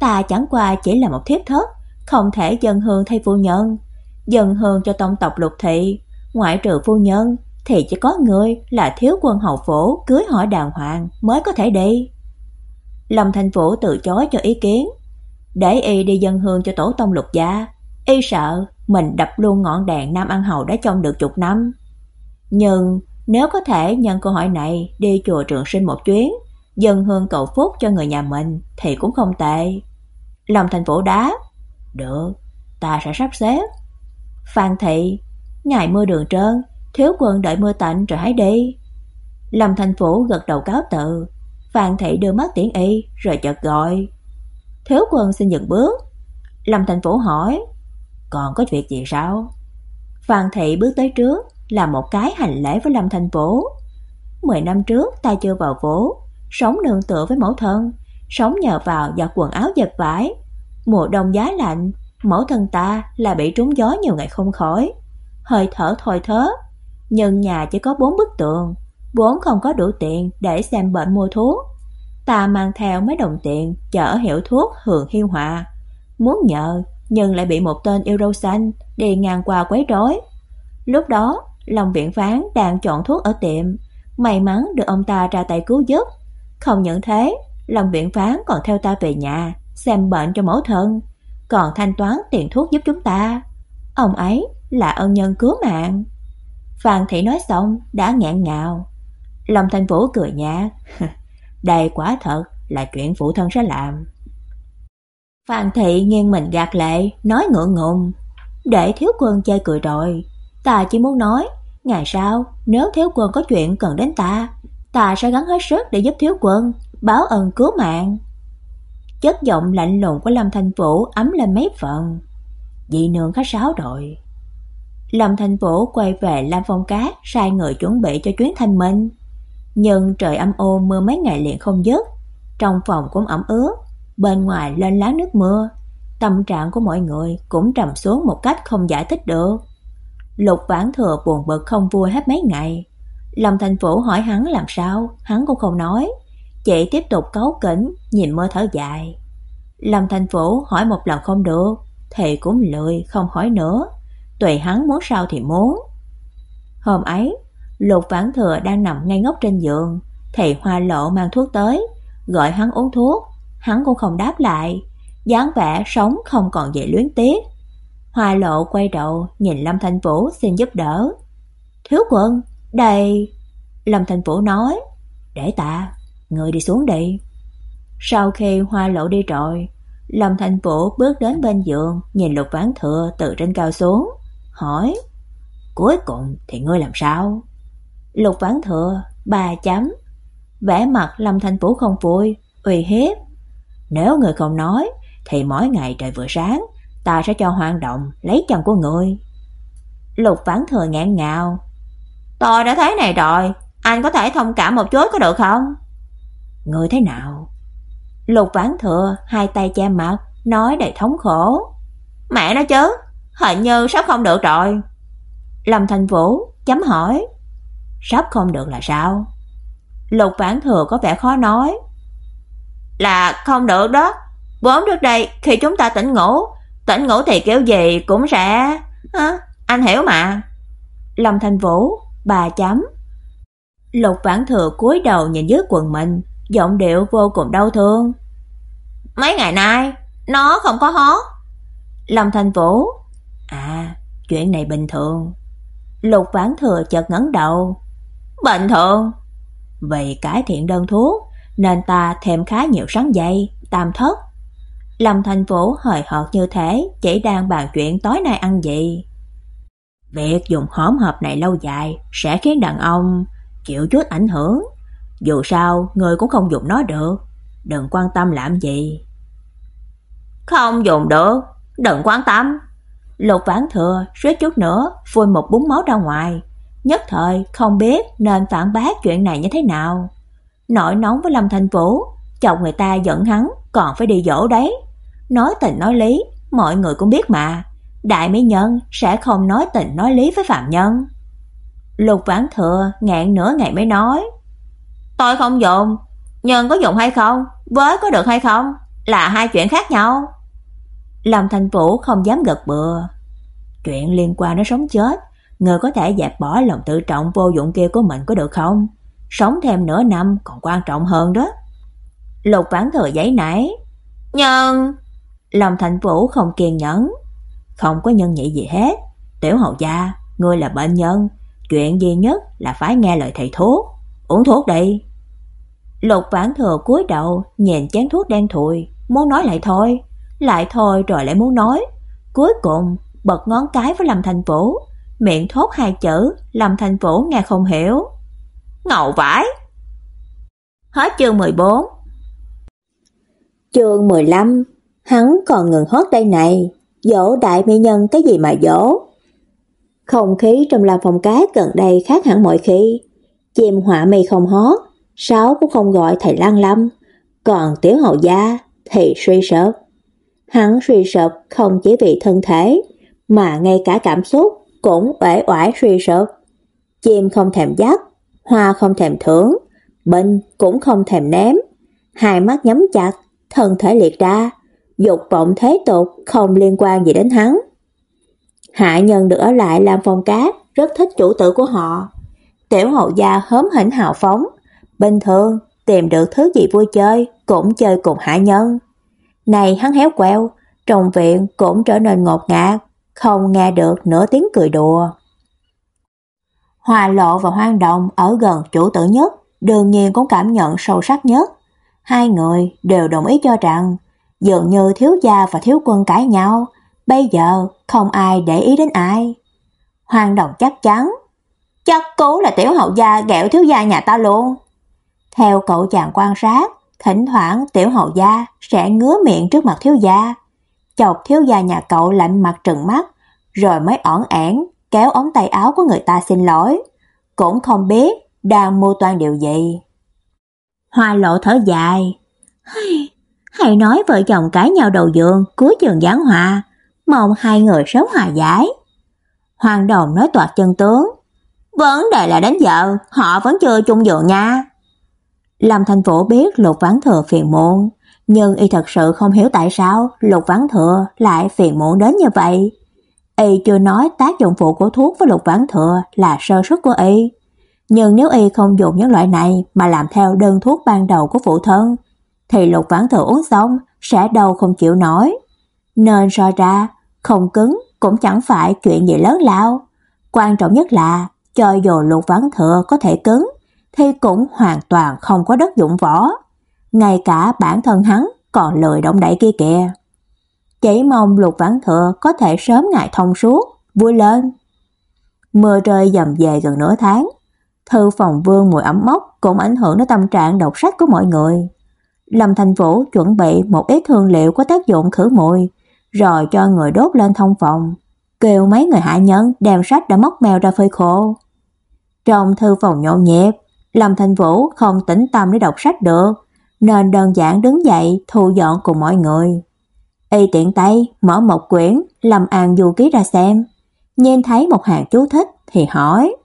ta chẳng qua chỉ là một thiếp thất, không thể dân hương thay phu nhân, dân hương cho tông tộc lục thị, ngoại trừ phu nhân thì chỉ có người là thiếu quân hầu phủ cưới hỏi đàng hoàng mới có thể đi. Lâm Thành Vũ từ chối cho ý kiến, để y đi dân hương cho tổ tông lục gia, y sợ mình đập luôn ngọn đèn Nam An Hầu đã trông được chục năm. Nhưng nếu có thể nhân câu hỏi này đi chùa Trường Sinh một chuyến, dân hương cầu phúc cho người nhà mình thì cũng không tệ. Lâm Thành Vũ đáp, được, ta sẽ sắp xếp. Phan Thị, ngày mưa đường trơn, thiếu quân đợi mưa tạnh rồi hãy đi. Lâm Thành Phủ gật đầu cáo từ, Phan Thị đưa mắt tiễn y rồi chợt gọi. Thiếu quân xin dừng bước. Lâm Thành Phủ hỏi, còn có việc gì sao? Phan Thị bước tới trước, làm một cái hành lễ với Lâm Thành Phủ. Mười năm trước ta chưa vào phố, sống nương tựa với mẫu thân, sống nhờ vào giặt quần áo dệt vải. Mùa đông giá lạnh, mẫu thân ta là bị trúng gió nhiều ngày không khỏi, hơi thở thoi thớ. Nhưng nhà chỉ có bốn bức tượng, vốn không có đủ tiền để xem bệnh mua thuốc. Ta mang theo mấy đồng tiền chở hiệu thuốc Hường Hiêu Họa, muốn nhờ nhưng lại bị một tên yêu râu xanh đi ngang qua quấy rối. Lúc đó, Long Viện Phán đang chọn thuốc ở tiệm, may mắn được ông ta ra tay cứu giúp. Không những thế, Long Viện Phán còn theo ta về nhà xem bệnh cho mẫu thân, còn thanh toán tiền thuốc giúp chúng ta. Ông ấy là ân nhân cứu mạng. Phan Thị nói xong đã ngẹn ngào. Lâm Thanh Vũ cười nhạt. Đây quả thật là chuyện phụ thân sẽ làm. Phan Thị nghiêng mình gạt lệ, nói ngượng ngùng. Để thiếu quân chơi cười rồi. Ta chỉ muốn nói, ngày sau nếu thiếu quân có chuyện cần đến ta, ta sẽ gắng hết sức để giúp thiếu quân, báo ơn cứu mạng. Chất giọng lạnh lùng của Lâm Thanh Vũ ấm lên mấy phần. Dị nương khách sáo rồi. Lâm Thanh Vũ quay về Lam Phong cá, sai người chuẩn bị cho chuyến thanh minh. Nhưng trời âm ô mưa mấy ngày liền không dứt, trong phòng cũng ẩm ướt, bên ngoài lên lá nước mưa, tâm trạng của mọi người cũng trầm xuống một cách không giải thích được. Lục Vãn Thừa buồn bực không vui hết mấy ngày. Lâm Thành Vũ hỏi hắn làm sao, hắn cũng không nói, Chị tiếp tục cấu kỉnh, nhìn mơ thở dài. Lâm Thành Vũ hỏi một lần không được, thì cũng lười không hỏi nữa, tùy hắn muốn sao thì muốn. Hôm ấy, Lục Vãn Thừa đang nằm ngay ngốc trên giường, thì Hoa Lộ mang thuốc tới, gọi hắn uống thuốc, hắn cũng không đáp lại, dáng vẻ sống không còn gì luyến tiếc. Hoa Lộ quay đầu nhìn Lâm thành Vũ xin giúp đỡ. Thiếu quân, đây... Lâm Thành Vũ nói, để ta, người đi xuống đi. Sau khi hoa lộ đi rồi, Lâm Thành Vũ bước đến bên giường, nhìn Lục Vãn Thừa từ trên cao xuống, hỏi: "Cuối cùng thì ngươi làm sao?" Lục Vãn Thừa ba chấm. Vẻ mặt Lâm Thành Vũ không vui, uy hiếp: "Nếu người không nói thì mỗi ngày trời vừa sáng, ta sẽ cho Hoang Động lấy chồng của ngươi." Lục Vãn Thừa ngạn ngào: "Tôi đã thấy này rồi, anh có thể thông cảm một chút có được không?" "Ngươi thế nào?" Lục Vãn Thừa hai tay che mặt, nói đầy thống khổ. "Mẹ nó chứ, hình như sắp không được rồi." Lâm Thành Vũ chấm hỏi, "Sắp không được là sao?" Lục Vãn Thừa có vẻ khó nói. "Là không được đó. Vốn trước đây khi chúng ta tỉnh ngủ, tỉnh ngủ thì kiểu gì cũng sẽ, à, anh hiểu mà." Lâm Thành Vũ bà chấm. Lục Vãn Thừa cúi đầu nhìn dưới quần mình, giọng điệu vô cùng đau thương. Mấy ngày nay, nó không có hó. Lâm Thành Vũ, à, chuyện này bình thường. Lục Vãn Thừa chợt ngẩng đầu. Bình thường? Vì cải thiện đơn thuốc nên ta thêm khá nhiều sáng dây, tam thất. Lâm Thành Vũ hời hợt như thế, chỉ đang bàn chuyện tối nay ăn gì. Việc dùng hỗn hợp này lâu dài sẽ khiến đàn ông chịu chút ảnh hưởng. Dù sao, người cũng không dùng nó được, đừng quan tâm làm gì. Không dùng được, đừng quan tâm. Lục Vãn Thừa suýt chút nữa phun một búng máu ra ngoài, nhất thời không biết nên phản bác chuyện này như thế nào. Nổi nóng với Lâm Thành Vũ, chồng người ta giận hắn, còn phải đi dỗ đấy. Nói tình nói lý, mọi người cũng biết mà, đại mỹ nhân sẽ không nói tình nói lý với phạm nhân. Lục Vãn Thừa ngạn nửa ngày mới nói: "Tôi không dùng, nhưng có dùng hay không, với có được hay không là hai chuyện khác nhau." Lâm Thành Vũ không dám gật bừa. Chuyện liên quan đến sống chết, người có thể dẹp bỏ lòng tự trọng vô dụng kia của mình có được không? Sống thêm nửa năm còn quan trọng hơn đó. Lục Vãn Thừa giấy nảy. Nhưng Lâm Thành Vũ không kiên nhẫn, không có nhân nhị gì hết. Tiểu hậu gia, ngươi là bệnh nhân, chuyện duy nhất là phải nghe lời thầy thuốc, uống thuốc đi. Lục Vãn Thừa cúi đầu, nhìn chén thuốc đen thùi, muốn nói lại thôi, lại thôi rồi lại muốn nói. Cuối cùng, bật ngón cái với Lâm Thành Vũ, miệng thốt hai chữ, Lâm Thành Vũ nghe không hiểu. Ngầu vãi. Hết chương 14. Chương 15, hắn còn ngừng hót đây này, dỗ đại mỹ nhân cái gì mà dỗ. Không khí trong làm phòng cá gần đây khác hẳn mọi khi. Chim họa mi không hót, sáu cũng không gọi thầy Lăng Lâm, còn tiểu hậu gia thì suy sụp. Hắn suy sụp không chỉ vì thân thể, mà ngay cả cảm xúc cũng uể oải suy sụp. Chim không thèm dắt, hoa không thèm thưởng, binh cũng không thèm ném. Hai mắt nhắm chặt, thân thể liệt ra, dục vọng thế tục không liên quan gì đến hắn. Hạ nhân được ở lại làm phòng cát rất thích chủ tử của họ. Tiểu hậu gia hớm hỉnh hào phóng, bình thường tìm được thứ gì vui chơi cũng chơi cùng hạ nhân. Này hắn héo queo, trong viện cũng trở nên ngột ngạt, không nghe được nửa tiếng cười đùa. Hòa lộ và hoang động ở gần chủ tử nhất, đương nhiên cũng cảm nhận sâu sắc nhất. Hai người đều đồng ý cho rằng, dường như thiếu gia và thiếu quân cãi nhau, bây giờ không ai để ý đến ai. Hoang đồng chắc chắn, chắc cố là tiểu hậu gia gẹo thiếu gia nhà ta luôn. Theo cậu chàng quan sát, thỉnh thoảng tiểu hậu gia sẽ ngứa miệng trước mặt thiếu gia, chọc thiếu gia nhà cậu lạnh mặt trừng mắt, rồi mới ỏn ẻn kéo ống tay áo của người ta xin lỗi, cũng không biết đang mưu toan điều gì. Hoa lộ thở dài, hay, nói vợ chồng cãi nhau đầu giường, cuối giường giảng hòa, mong hai người sớm hòa giải. Hoàng Đồng nói toạc chân tướng, vấn đề là đến giờ họ vẫn chưa chung giường nha. Lâm Thành Vũ biết Lục Vãn Thừa phiền muộn, nhưng y thật sự không hiểu tại sao Lục Vãn Thừa lại phiền muộn đến như vậy. Y chưa nói tác dụng phụ của thuốc với Lục Vãn Thừa là sơ suất của y. Nhưng nếu y không dùng những loại này mà làm theo đơn thuốc ban đầu của phụ thân, thì Lục Vãn Thừa uống xong sẽ đau không chịu nổi. Nên so ra, không cứng cũng chẳng phải chuyện gì lớn lao. Quan trọng nhất là Cho dù Lục Vãn Thừa có thể cứng thì cũng hoàn toàn không có đất dụng võ. Ngay cả bản thân hắn còn lười động đậy kia kìa. Chỉ mong Lục Vãn Thừa có thể sớm ngày thông suốt, vui lên. Mưa rơi dầm về gần nửa tháng, thư phòng vương mùi ẩm mốc cũng ảnh hưởng đến tâm trạng đọc sách của mọi người. Lâm Thành Vũ chuẩn bị một ít hương liệu có tác dụng khử mùi, rồi cho người đốt lên thông phòng, kêu mấy người hạ nhân đem sách đã móc mèo ra phơi khô. Trong thư phòng nhộn nhịp, Lâm Thành Vũ không tĩnh tâm để đọc sách được, nên đơn giản đứng dậy thu dọn cùng mọi người. Y tiện tay mở một quyển Lâm An Du Ký ra xem, nhìn thấy một hàng chú thích thì hỏi: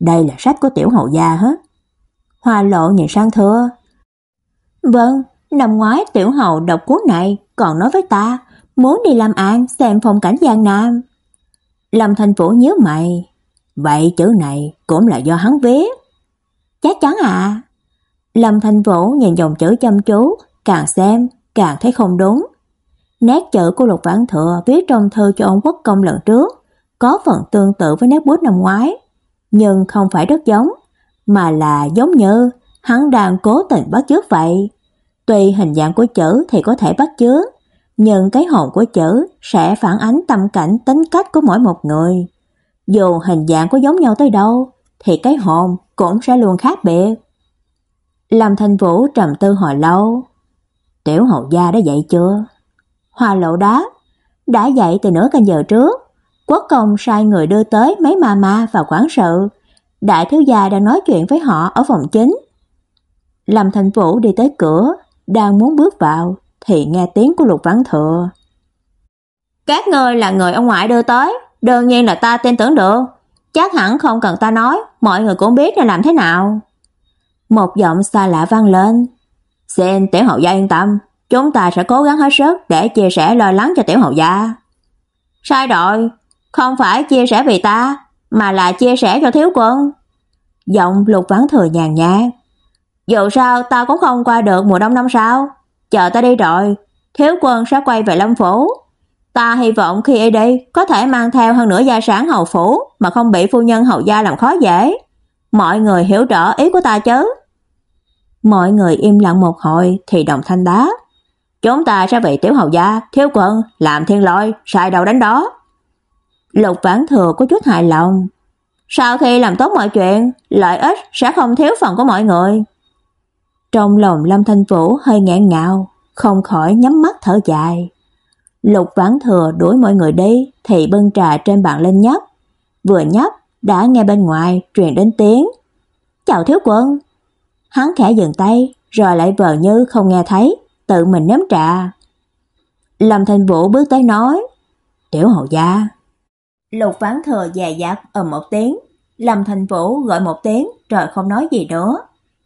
"Đây là sách của tiểu hậu gia hết?" Hoa Lộ nhìn sang thưa: "Vâng, năm ngoái tiểu hậu đọc cuốn này còn nói với ta muốn đi Lâm An xem phong cảnh Giang Nam." Lâm Thành Vũ nhớ mày, vậy chữ này cũng là do hắn viết. Chắc chắn à? Lâm Thành Vũ nhìn dòng chữ chăm chú, càng xem càng thấy không đúng. Nét chữ của Lục Vãn Thừa viết trong thư cho ông Quốc công lần trước có phần tương tự với nét bút năm ngoái, nhưng không phải rất giống, mà là giống như hắn đang cố tình bắt chước vậy. Tuy hình dạng của chữ thì có thể bắt chước, nhưng cái hồn của chữ sẽ phản ánh tâm cảnh tính cách của mỗi một người. Dù hình dạng có giống nhau tới đâu, thì cái hồn cũng sẽ luôn khác biệt. Lâm Thanh Vũ trầm tư hồi lâu. Tiểu hậu gia đã dậy chưa? Hoa lộ đá, đã dậy từ nửa canh giờ trước. Quốc công sai người đưa tới mấy ma ma và quản sự. Đại thiếu gia đang nói chuyện với họ ở phòng chính. Lâm Thanh Vũ đi tới cửa, đang muốn bước vào thì nghe tiếng của Lục Vãn Thừa. Các ngươi là người ông ngoại đưa tới, đương nhiên là ta tin tưởng được, chắc hẳn không cần ta nói, mọi người cũng biết là làm thế nào. Một giọng xa lạ vang lên. Xin tiểu hậu gia yên tâm, chúng ta sẽ cố gắng hết sức để chia sẻ lo lắng cho tiểu hậu gia. Sai rồi, không phải chia sẻ vì ta, mà là chia sẻ cho thiếu quân. Giọng Lục Vãn Thừa nhàn nhạt. Dù sao ta cũng không qua được mùa đông năm sau, chờ ta đi rồi, thiếu quân sẽ quay về Lâm phủ. Ta hy vọng khi ở đây có thể mang theo hơn nửa gia sản hầu phủ mà không bị phu nhân hầu gia làm khó dễ. Mọi người hiểu rõ ý của ta chứ? Mọi người im lặng một hồi thì đồng thanh đá. Chúng ta sẽ bị tiểu hầu gia, thiếu quân, làm thiên lôi, sai đầu đánh đó. Lục vãn thừa có chút hài lòng. Sau khi làm tốt mọi chuyện, lợi ích sẽ không thiếu phần của mọi người. Trong lòng Lâm Thanh Vũ hơi ngẹn ngào, không khỏi nhắm mắt thở dài. Lục Vãn Thừa đuổi mọi người đi thì bưng trà trên bàn lên nhấp. Vừa nhấp đã nghe bên ngoài truyền đến tiếng. "Chào thiếu quân." Hắn khẽ dừng tay, rồi lại vờ như không nghe thấy, tự mình nếm trà. Lâm Thanh Vũ bước tới nói: "Tiểu hầu gia." Lục Vãn Thừa dè dặt ở một tiếng, Lâm Thanh Vũ gọi một tiếng rồi không nói gì nữa,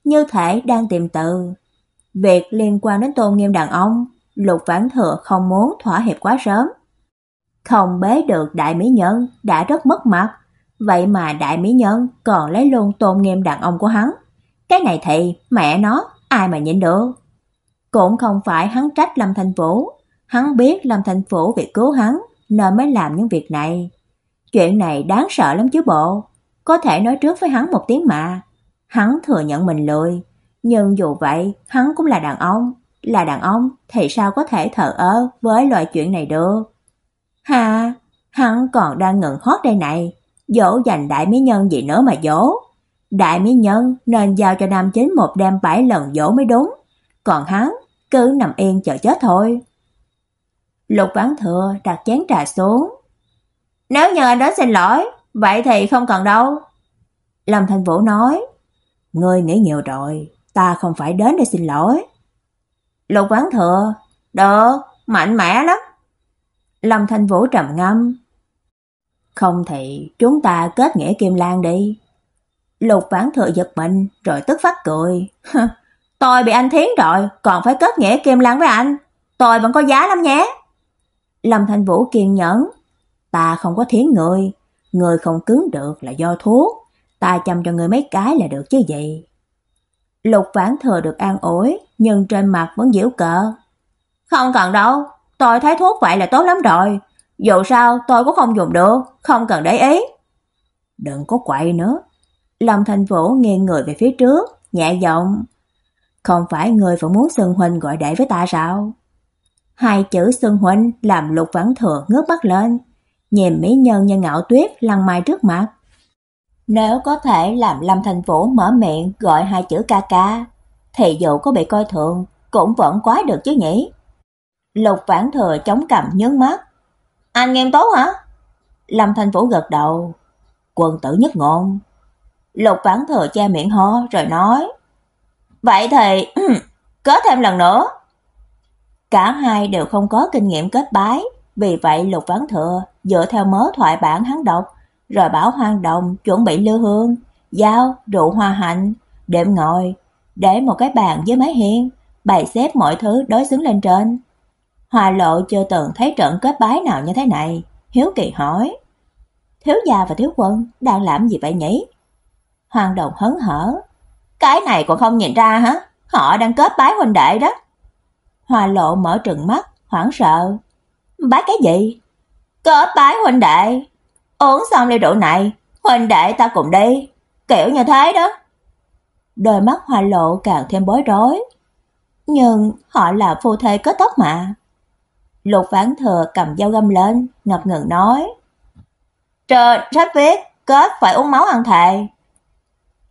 như thể đang tìm từ. Việc liên quan đến tôn nghiêm đàn ông Lục Vãn Thừa không muốn thỏa hiệp quá sớm. Không bế được đại mỹ nhân đã rất mất mặt, vậy mà đại mỹ nhân còn lấy luôn tôn nghiêm đàn ông của hắn. Cái này thì mẹ nó, ai mà nhịn được. Cũng không phải hắn trách Lâm Thành Vũ, hắn biết Lâm Thành Vũ vì cứu hắn nên mới làm những việc này. Chuyện này đáng sợ lắm chứ bộ, có thể nói trước với hắn một tiếng mà. Hắn thừa nhận mình lười, nhưng dù vậy, hắn cũng là đàn ông, là đàn ông thì sao có thể thờ ơ với loại chuyện này được. Ha, hắn còn đang ngừng hót đây này, dỗ dành đại mỹ nhân gì nữa mà dỗ. Đại mỹ nhân nên giao cho nam chính một đêm bảy lần dỗ mới đúng, còn hắn cứ nằm yên chờ chết thôi. Lục Vãn Thừa đặt chén trà xuống. Nếu như anh đó xin lỗi, vậy thì không cần đâu. Lâm Thành Vũ nói, ngươi nghĩ nhiều rồi, ta không phải đến để xin lỗi. Lục Vãn Thừa, được, mạnh mẽ lắm. Lâm Thanh Vũ trầm ngâm. Không thì chúng ta kết nghĩa Kim Lan đi. Lục Vãn Thừa giật mình rồi tức phát cười. Tôi bị anh thiến rồi, còn phải kết nghĩa Kim Lan với anh. Tôi vẫn có giá lắm nhé. Lâm Thanh Vũ kiên nhẫn. Ta không có thiến người, người không cứng được là do thuốc. Ta chăm cho người mấy cái là được chứ gì. Lục Vãn Thừa được an ủi, nhưng trên mặt vẫn giễu cợt. "Không cần đâu, tôi thấy thuốc vậy là tốt lắm rồi, dù sao tôi cũng không dùng được, không cần để ý." Đừng có quậy nữa. Lâm Thành Vũ nghiêng người về phía trước, nhẹ giọng. Không phải người vẫn muốn Sương Huynh gọi đệ với ta sao? Hai chữ Sương Huynh làm Lục Vãn Thừa ngước mắt lên, nhìn mỹ nhân như ngạo tuyết lăn mai trước mặt. Nếu có thể làm Lâm Thành Vũ mở miệng gọi hai chữ ca ca, thì dù có bị coi thường cũng vẫn quá được chứ nhỉ? Lục Vãn Thừa chống cằm nhướng mắt. Anh nghiêm túc hả? Lâm Thành Vũ gật đầu. Quân tử nhất ngôn. Lục Vãn Thừa che miệng ho rồi nói. Vậy thì có thêm lần nữa. Cả hai đều không có kinh nghiệm kết bái, vì vậy Lục Vãn Thừa dựa theo mớ thoại bản hắn đọc, rồi bảo Hoang Đồng chuẩn bị lư hương, dao, rượu hoa hạnh, đệm ngồi, để một cái bàn với máy hiên, bày xếp mọi thứ đối xứng lên trên. Hoa Lộ chưa từng thấy trận kết bái nào như thế này, hiếu kỳ hỏi: "Thiếu gia và thiếu quân đang làm gì vậy nhỉ?" Hoàng Đồng hấn hở: "Cái này còn không nhìn ra hả? Họ đang kết bái huynh đệ đó." Hoa Lộ mở trừng mắt, hoảng sợ: "Bái cái gì?" "Kết bái huynh đệ." Uống xong ly rượu này, huynh đệ ta cùng đi, kiểu như thế đó. Đôi mắt Hoa Lộ càng thêm bối rối. Nhưng họ là phu thê kết tóc mà. Lục Vãn Thừa cầm dao găm lên, ngập ngừng nói: "Trời, sắp viết, kết phải uống máu ăn thề."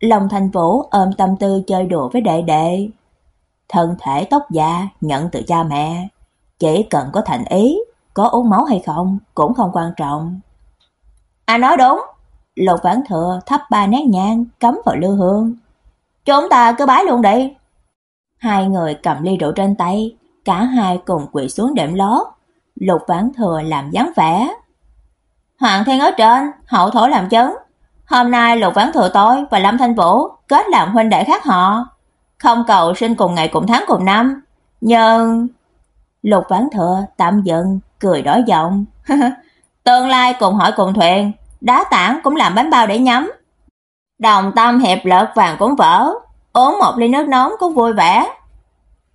Long Thành Vũ ôm tâm tư chơi đùa với đệ đệ. Thân thể tóc da nhận từ cha mẹ, chỉ cần có thành ý, có uống máu hay không cũng không quan trọng. À nói đúng, Lục Vãn Thừa thắp ba nén nhang cắm vào lư hương. Chúng ta cứ bái luôn đi. Hai người cầm ly rượu trên tay, cả hai cùng quỳ xuống đệm lót. Lục Vãn Thừa làm dáng vẻ. Hoàng Thiên ở trên, hậu thổ làm chứng. Hôm nay Lục Vãn Thừa tôi và Lâm Thanh Vũ kết làm huynh đệ khác họ. Không cầu sinh cùng ngày cùng tháng cùng năm. Nhưng... Lục Vãn Thừa tạm dừng, cười đỏ giọng. Tương lai cùng hỏi cùng thuyền, đá tảng cũng làm bánh bao để nhắm. Đồng tâm hiệp lực vàng cũng vỡ, uống một ly nước nóng cũng vui vẻ.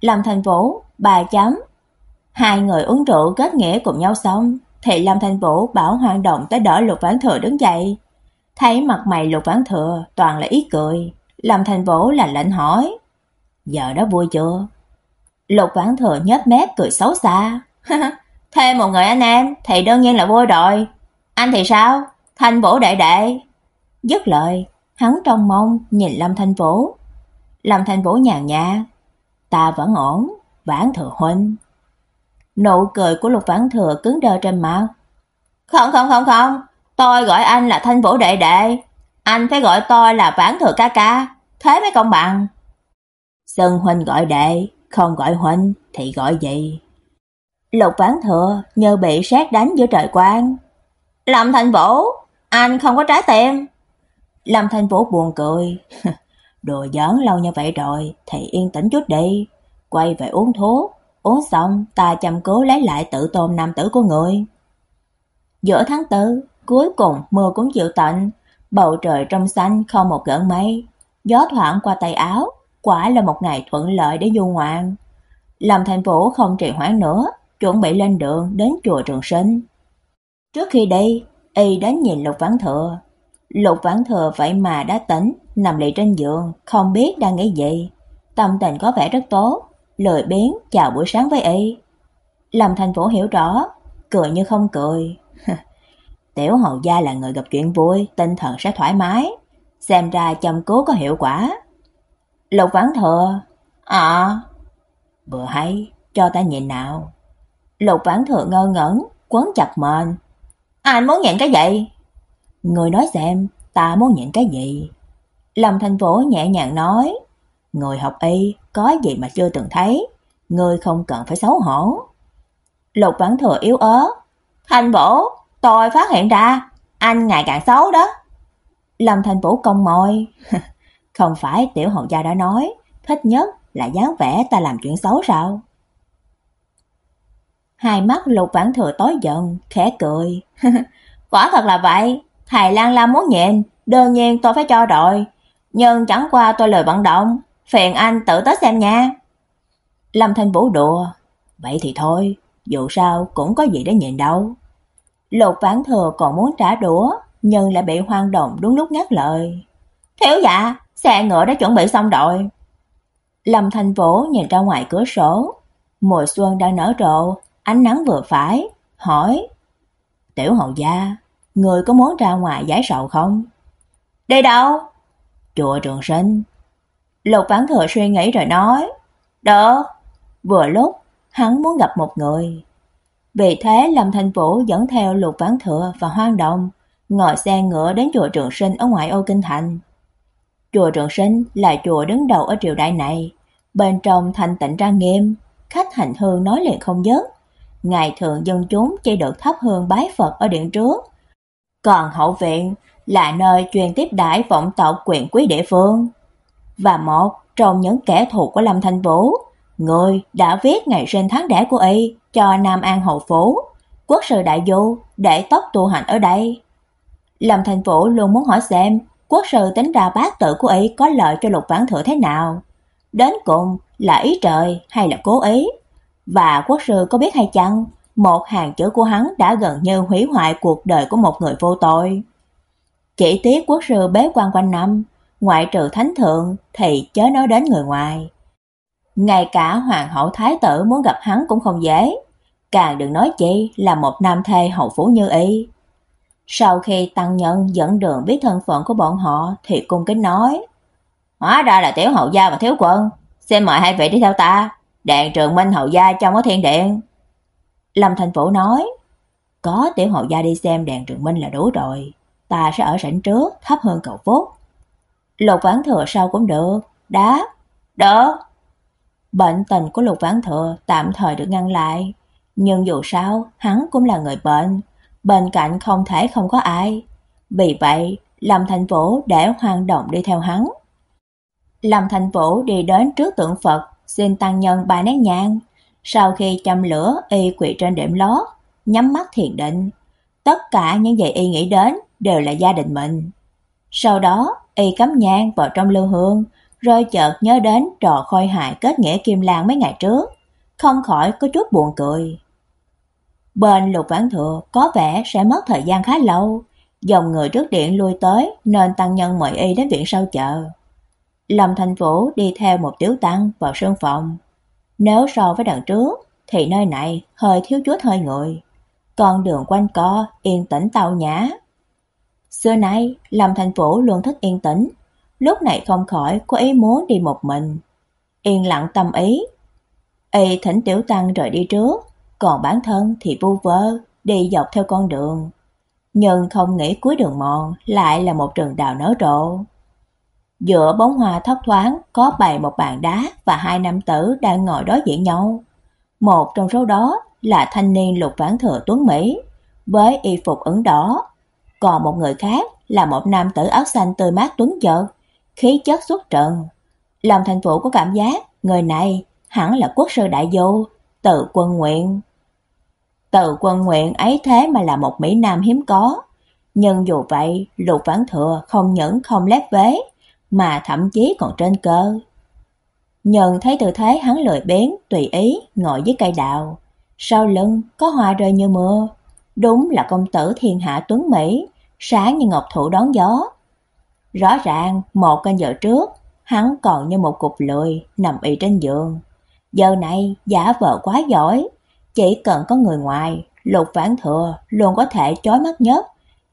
Lâm Thành Vũ, bà chấm. Hai người uống rượu kết nghĩa cùng nhau xong, thì Lâm Thành Vũ bảo Hoàng Đồng tới đỡ Lục Vãn Thừa đứng dậy. Thấy mặt mày Lục Vãn Thừa toàn là ý cười, Lâm Thành Vũ là lệnh hỏi: "Giờ đó vui chưa?" Lục Vãn Thừa nhếch mép cười xấu xa. Thêm một người anh em thì đương nhiên là vui rồi. Anh thì sao? Thanh Vũ đệ đệ. Dứt lời, hắn trong mong nhìn Lâm Thanh Vũ. Lâm Thanh Vũ nhàn nhạt, "Ta vẫn ổn, Vãn Thừa huynh." Nụ cười của Lục Vãn Thừa cứng đơ trên mặt. "Không không không không, tôi gọi anh là Thanh Vũ đệ đệ, anh phải gọi tôi là Vãn Thừa ca ca, thế mới công bằng." Sơn huynh gọi đệ, không gọi huynh thì gọi gì? Lục Vãn Thừa như bị sét đánh giữa trời quang. Lâm Thành Vũ, anh không có trái tim. Lâm Thành Vũ buồn cười. đồ giỡn lâu như vậy rồi thì yên tĩnh chút đi, quay về uống thuốc, uống xong ta chăm cứu lấy lại tự tôn nam tử của người. Giữa tháng tư, cuối cùng mưa cũng chịu tạnh, bầu trời trong xanh không một gợn mây, gió thoảng qua tay áo, quả là một ngày thuận lợi để du ngoạn. Lâm Thành Vũ không trì hoãn nữa, chuẩn bị lên đường đến chùa Trường Sinh. Trước khi đi, y đến nhìn Lục Vãn Thừa. Lục Vãn Thừa vậy mà đã tỉnh, nằm lì trên giường, không biết đang nghĩ gì. Tâm tình có vẻ rất tốt, lời biến chào buổi sáng với y. Lâm Thành Vũ hiểu rõ, cười như không cười. Tiểu hầu gia là người gặp chuyện vui, tinh thần sẽ thoải mái, xem ra chăm cứu có hiệu quả. Lục Vãn Thừa, à, vừa hay, cho ta nhìn nào. Lục Vãn Thừa ngơ ngẩn, quấn chặt mền. Anh muốn nhận cái gì? Người nói xem, ta muốn nhận cái gì? Lâm Thành Vũ nhẹ nhàng nói, người học y có gì mà chưa từng thấy, người không cần phải xấu hổ. Lục Vãn Thừa yếu ớt, Thành Vũ, tôi phát hiện ra, anh ngày càng xấu đó. Lâm Thành Vũ cong môi, không phải tiểu hậu gia đã nói, thích nhất là dáng vẻ ta làm chuyện xấu sao? Hai mắt Lục Vãn Thừa tối giận, khẽ cười. Quả thật là vậy, thầy Lan Lam muốn nhịn, đương nhiên tôi phải cho đội. Nhưng chẳng qua tôi lời vận động, phiền anh tự tới xem nha. Lâm Thanh Vũ đùa, vậy thì thôi, dù sao cũng có gì để nhịn đâu. Lục Vãn Thừa còn muốn trả đũa, nhưng lại bị Hoang Đồng đúng lúc ngắt lời. "Thiếu dạ, xe ngựa đã chuẩn bị xong rồi." Lâm Thành Vũ nhìn ra ngoài cửa sổ, mùa xuân đang nở rộ, ánh nắng vừa phải, hỏi: "Tiểu hầu gia, người có muốn ra ngoài giải sầu không?" "Đi đâu?" "Chùa Trường Sinh." Lục Vãn Thừa suy nghĩ rồi nói: "Được." Vừa lúc hắn muốn gặp một người. Vì thế Lâm Thành Vũ dẫn theo Lục Vãn Thừa và Hoang động ngồi xe ngựa đến chùa Trường Sinh ở ngoại ô kinh thành. Chùa Trường Sinh là chùa đứng đầu ở triều đại này, bên trong thanh tịnh trang nghiêm, khách hành hương nói liền không dứt. Ngày thường dân chúng chỉ được thắp hương bái Phật ở điện trước. Còn hậu viện là nơi truyền tiếp đãi vọng tộc quyền quý địa phương. Và một trong những kẻ thù của Lâm Thanh Vũ, người đã viết ngày sinh tháng đẻ của y cho Nam An hậu phủ, quốc sư đại du để tóc tu hành ở đây. Lâm Thành Vũ luôn muốn hỏi xem quốc sư tính ra bát tự của y có lợi cho Lục Vãn Thừa thế nào. Đến cùng là ý trời hay là cố ý? Và quốc sư có biết hay chăng, một hàng chữ của hắn đã gần như hủy hoại cuộc đời của một người vô tội. Chỉ tiếc quốc sư bế quan quanh năm, ngoại trừ thánh thượng thì chớ nói đến người ngoài. Ngay cả hoàng hậu thái tử muốn gặp hắn cũng không dễ, càng đừng nói chi là một nam thê hậu phủ như y. Sau khi tăng nhân dẫn đường biết thân phận của bọn họ thì cung kính nói: "Hóa ra là tiểu hậu gia và thiếu quân, xin mời hai vị đi theo ta, đàn trường minh hậu gia trong có thiên điện." Lâm Thành Vũ nói: "Có tiểu hậu gia đi xem đàn trường minh là đủ rồi, ta sẽ ở sảnh trước thấp hơn cậu phúc." Lục Vãn Thừa sau cũng được, đá, đỡ. Bệnh tình của Lục Vãn Thừa tạm thời được ngăn lại, nhưng dù sao hắn cũng là người bệnh, bên cạnh không thể không có ai. Vì vậy, Lâm Thành Vũ để Hoàng Động đi theo hắn. Lâm Thành Vũ đi đến trước tượng Phật, xin tăng nhân ba nén nhang. Sau khi châm lửa, y quỳ trên đệm lót, nhắm mắt thiền định. Tất cả những gì y nghĩ đến đều là gia đình mình. Sau đó, y cắm nhang vào trong lưu hương, rồi chợt nhớ đến trò khôi hài kết nghĩa Kim Lan mấy ngày trước, không khỏi có chút buồn cười. Bên Lục Vãn Thừa có vẻ sẽ mất thời gian khá lâu, dòng người trước điện lui tới nên tăng nhân mời y đến viện sau chợ. Lâm Thành Vũ đi theo một tiểu tăng vào sân phòng. Nếu so với đằng trước thì nơi này hơi thiếu chút hơi người, con đường quanh co yên tĩnh tao nhã. Xưa nay, Lâm Thành Vũ luôn thích yên tĩnh, lúc này không khỏi có ý muốn đi một mình. Yên lặng tâm ý. Y thỉnh tiểu tăng rời đi trước, còn bản thân thì vu vơ đi dọc theo con đường. Nhưng không nghĩ cuối đường mòn lại là một rừng đào nở rộ. Giữa bóng hoa thấp thoáng có bày một bàn đá và hai nam tử đang ngồi đối diện nhau. Một trong số đó là thanh niên lục vãn thừa Tuấn Mỹ với y phục ửng đỏ, còn một người khác là một nam tử áo xanh tươi mát tuấn giật, khí chất xuất trần. Lâm Thành Vũ có cảm giác người này hẳn là quốc sư đại vô Tự Quân Nguyện. tự quân nguyện ấy thế mà là một Mỹ Nam hiếm có. Nhưng dù vậy, lục vãn thừa không những không lép vế, mà thậm chí còn trên cơ. nhận thấy tư thế hắn lười bén, tùy ý, ngồi dưới cây đào. Sau lưng có hoa rơi như mưa. Đúng là công tử thiên hạ tuấn Mỹ, sáng như ngọc thụ đón gió. Rõ ràng, một canh giờ trước, hắn còn như một cục lười nằm y trên giường. Giờ này giả vờ quá giỏi, chỉ cần có người ngoài, Lục Vãn Thừa luôn có thể chói mắt nhất,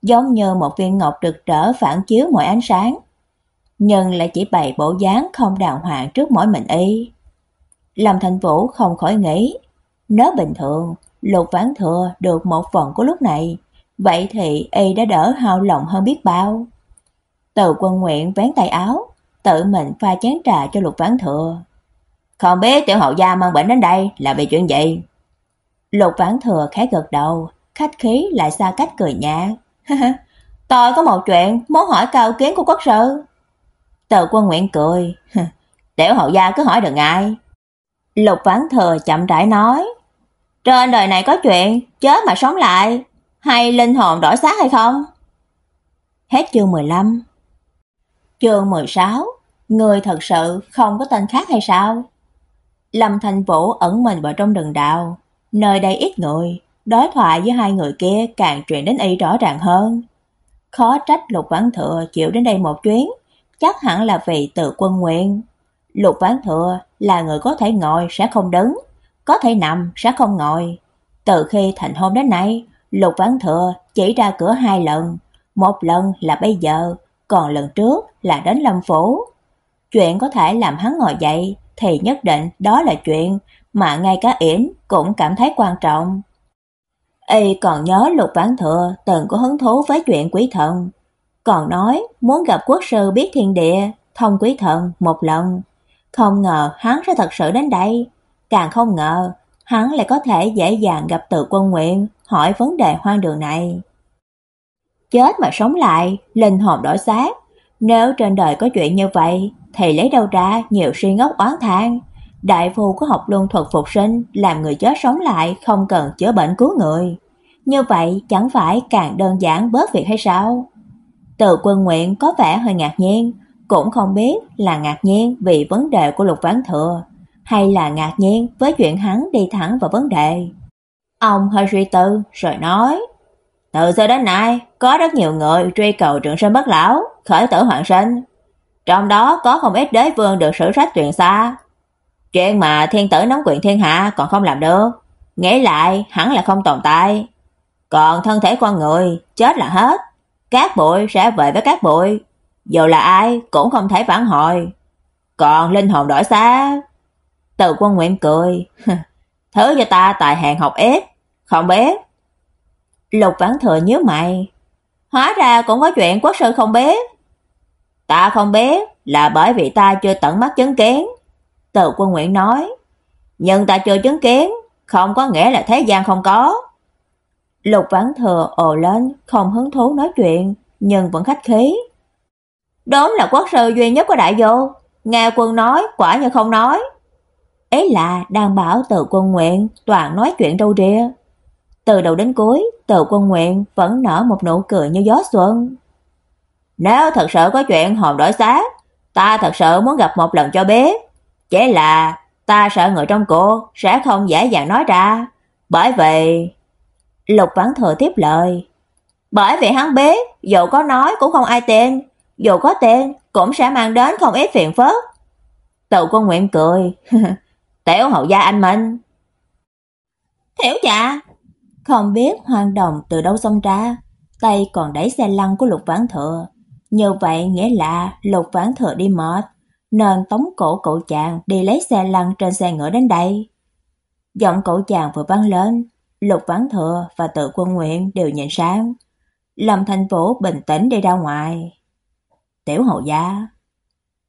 giống như một viên ngọc rực rỡ phản chiếu mọi ánh sáng. Nhưng lại chỉ bày bộ dáng không đàng hoàng trước mỗi mình y. Lâm Thành Vũ không khỏi nghĩ, nếu bình thường, Lục Vãn Thừa được một phần của lúc này, vậy thì y đã đỡ hao lòng hơn biết bao. Từ quân nguyện vén tay áo, tự mình pha chén trà cho Lục Vãn Thừa. Không biết tiểu hậu gia mang bệnh đến đây là vì chuyện gì? Lục Vãn Thừa khẽ gật đầu, khách khí lại xa cách cười nhạt. Tôi có một chuyện muốn hỏi cao kiến của quốc sư. Tờ quân nguyện cười. Tiểu hậu gia cứ hỏi đừng ai. Lục Vãn Thừa chậm rãi nói. Trên đời này có chuyện, chết mà sống lại, hay linh hồn đổi xác hay không? Hết chương 15 Chương 16 Người thật sự không có tên khác hay sao? Lâm Thành Vũ ẩn mình vào trong rừng đạo, Nơi đây ít người, đối thoại với hai người kia càng truyền đến y rõ ràng hơn. khó trách Lục Vãn Thừa chịu đến đây một chuyến, chắc hẳn là vì tự quân nguyện. Lục Vãn Thừa là người có thể ngồi sẽ không đứng, có thể nằm sẽ không ngồi. Từ khi thành hôn đến nay, Lục Vãn Thừa chỉ ra cửa hai lần, một lần là bây giờ, còn lần trước là đến Lâm Phủ. Chuyện có thể làm hắn ngồi dậy thì nhất định đó là chuyện mà ngay cả Yểm cũng cảm thấy quan trọng. Y còn nhớ Lục Vãn Thừa từng có hứng thú với chuyện quý thần, còn nói muốn gặp quốc sư biết thiên địa, thông quý thận một lần. Không ngờ hắn sẽ thật sự đến đây, càng không ngờ hắn lại có thể dễ dàng gặp Từ Quân Nguyện hỏi vấn đề hoang đường này. Chết mà sống lại, linh hồn đổi xác, nếu trên đời có chuyện như vậy thì lấy đâu ra nhiều suy ngốc oán than. Đại phu có học luân thuật phục sinh, làm người chết sống lại không cần chữa bệnh cứu người. Như vậy chẳng phải càng đơn giản bớt việc hay sao? Từ quân nguyện có vẻ hơi ngạc nhiên, cũng không biết là ngạc nhiên vì vấn đề của Lục Vãn Thừa, hay là ngạc nhiên với chuyện hắn đi thẳng vào vấn đề. Ông hơi suy tư rồi nói, từ xưa đến nay có rất nhiều người truy cầu trường sinh bất lão, khởi tử hoàn sinh. Trong đó có không ít đế vương được sử sách truyền xa. Chuyện mà thiên tử nắm quyền thiên hạ còn không làm được, nghĩ lại hẳn là không tồn tại. Còn thân thể con người, chết là hết. Các bội sẽ về với các bội Dù là ai cũng không thể phản hồi. Còn linh hồn đổi xa. Từ quân nguyện cười. Thứ cho ta tài hàng học ép Không biết. Lục vãn thừa nhớ mày. Hóa ra cũng có chuyện quốc sư không biết. Ta không biết là bởi vì ta chưa tận mắt chứng kiến. Từ quân nguyện nói. Nhưng ta chưa chứng kiến, không có nghĩa là thế gian không có. Lục Vãn Thừa ồ lên, không hứng thú nói chuyện, nhưng vẫn khách khí. Đốn là quốc sư duy nhất của đại vô, nghe quân nói quả như không nói. Ấy là đang bảo từ quân nguyện toàn nói chuyện đâu ria. Từ đầu đến cuối, từ quân nguyện vẫn nở một nụ cười như gió xuân. Nếu thật sự có chuyện hồn đổi xác, ta thật sự muốn gặp một lần cho biết. Chỉ là ta sợ người trong cuộc sẽ không dễ dàng nói ra, bởi vì Lục Vãn Thừa tiếp lời. Bởi vì hắn biết, dù có nói cũng không ai tên, dù có tên cũng sẽ mang đến không ít phiền phức. Tụ Quân Nguyện cười. Tiểu hậu gia anh Minh. Tiểu dạ. Không biết hoàng đồng từ đâu xông ra, tay còn đẩy xe lăn của Lục Vãn Thừa. Như vậy nghĩa là Lục Vãn Thừa đi mệt, nên tống cổ cậu chàng đi lấy xe lăn trên xe ngựa đến đây. Giọng cậu chàng vừa vang lên, Lục Vãn Thừa và Tự Quân Nguyện đều nhìn sang. Lâm Thành Vũ bình tĩnh đi ra ngoài. Tiểu hậu gia.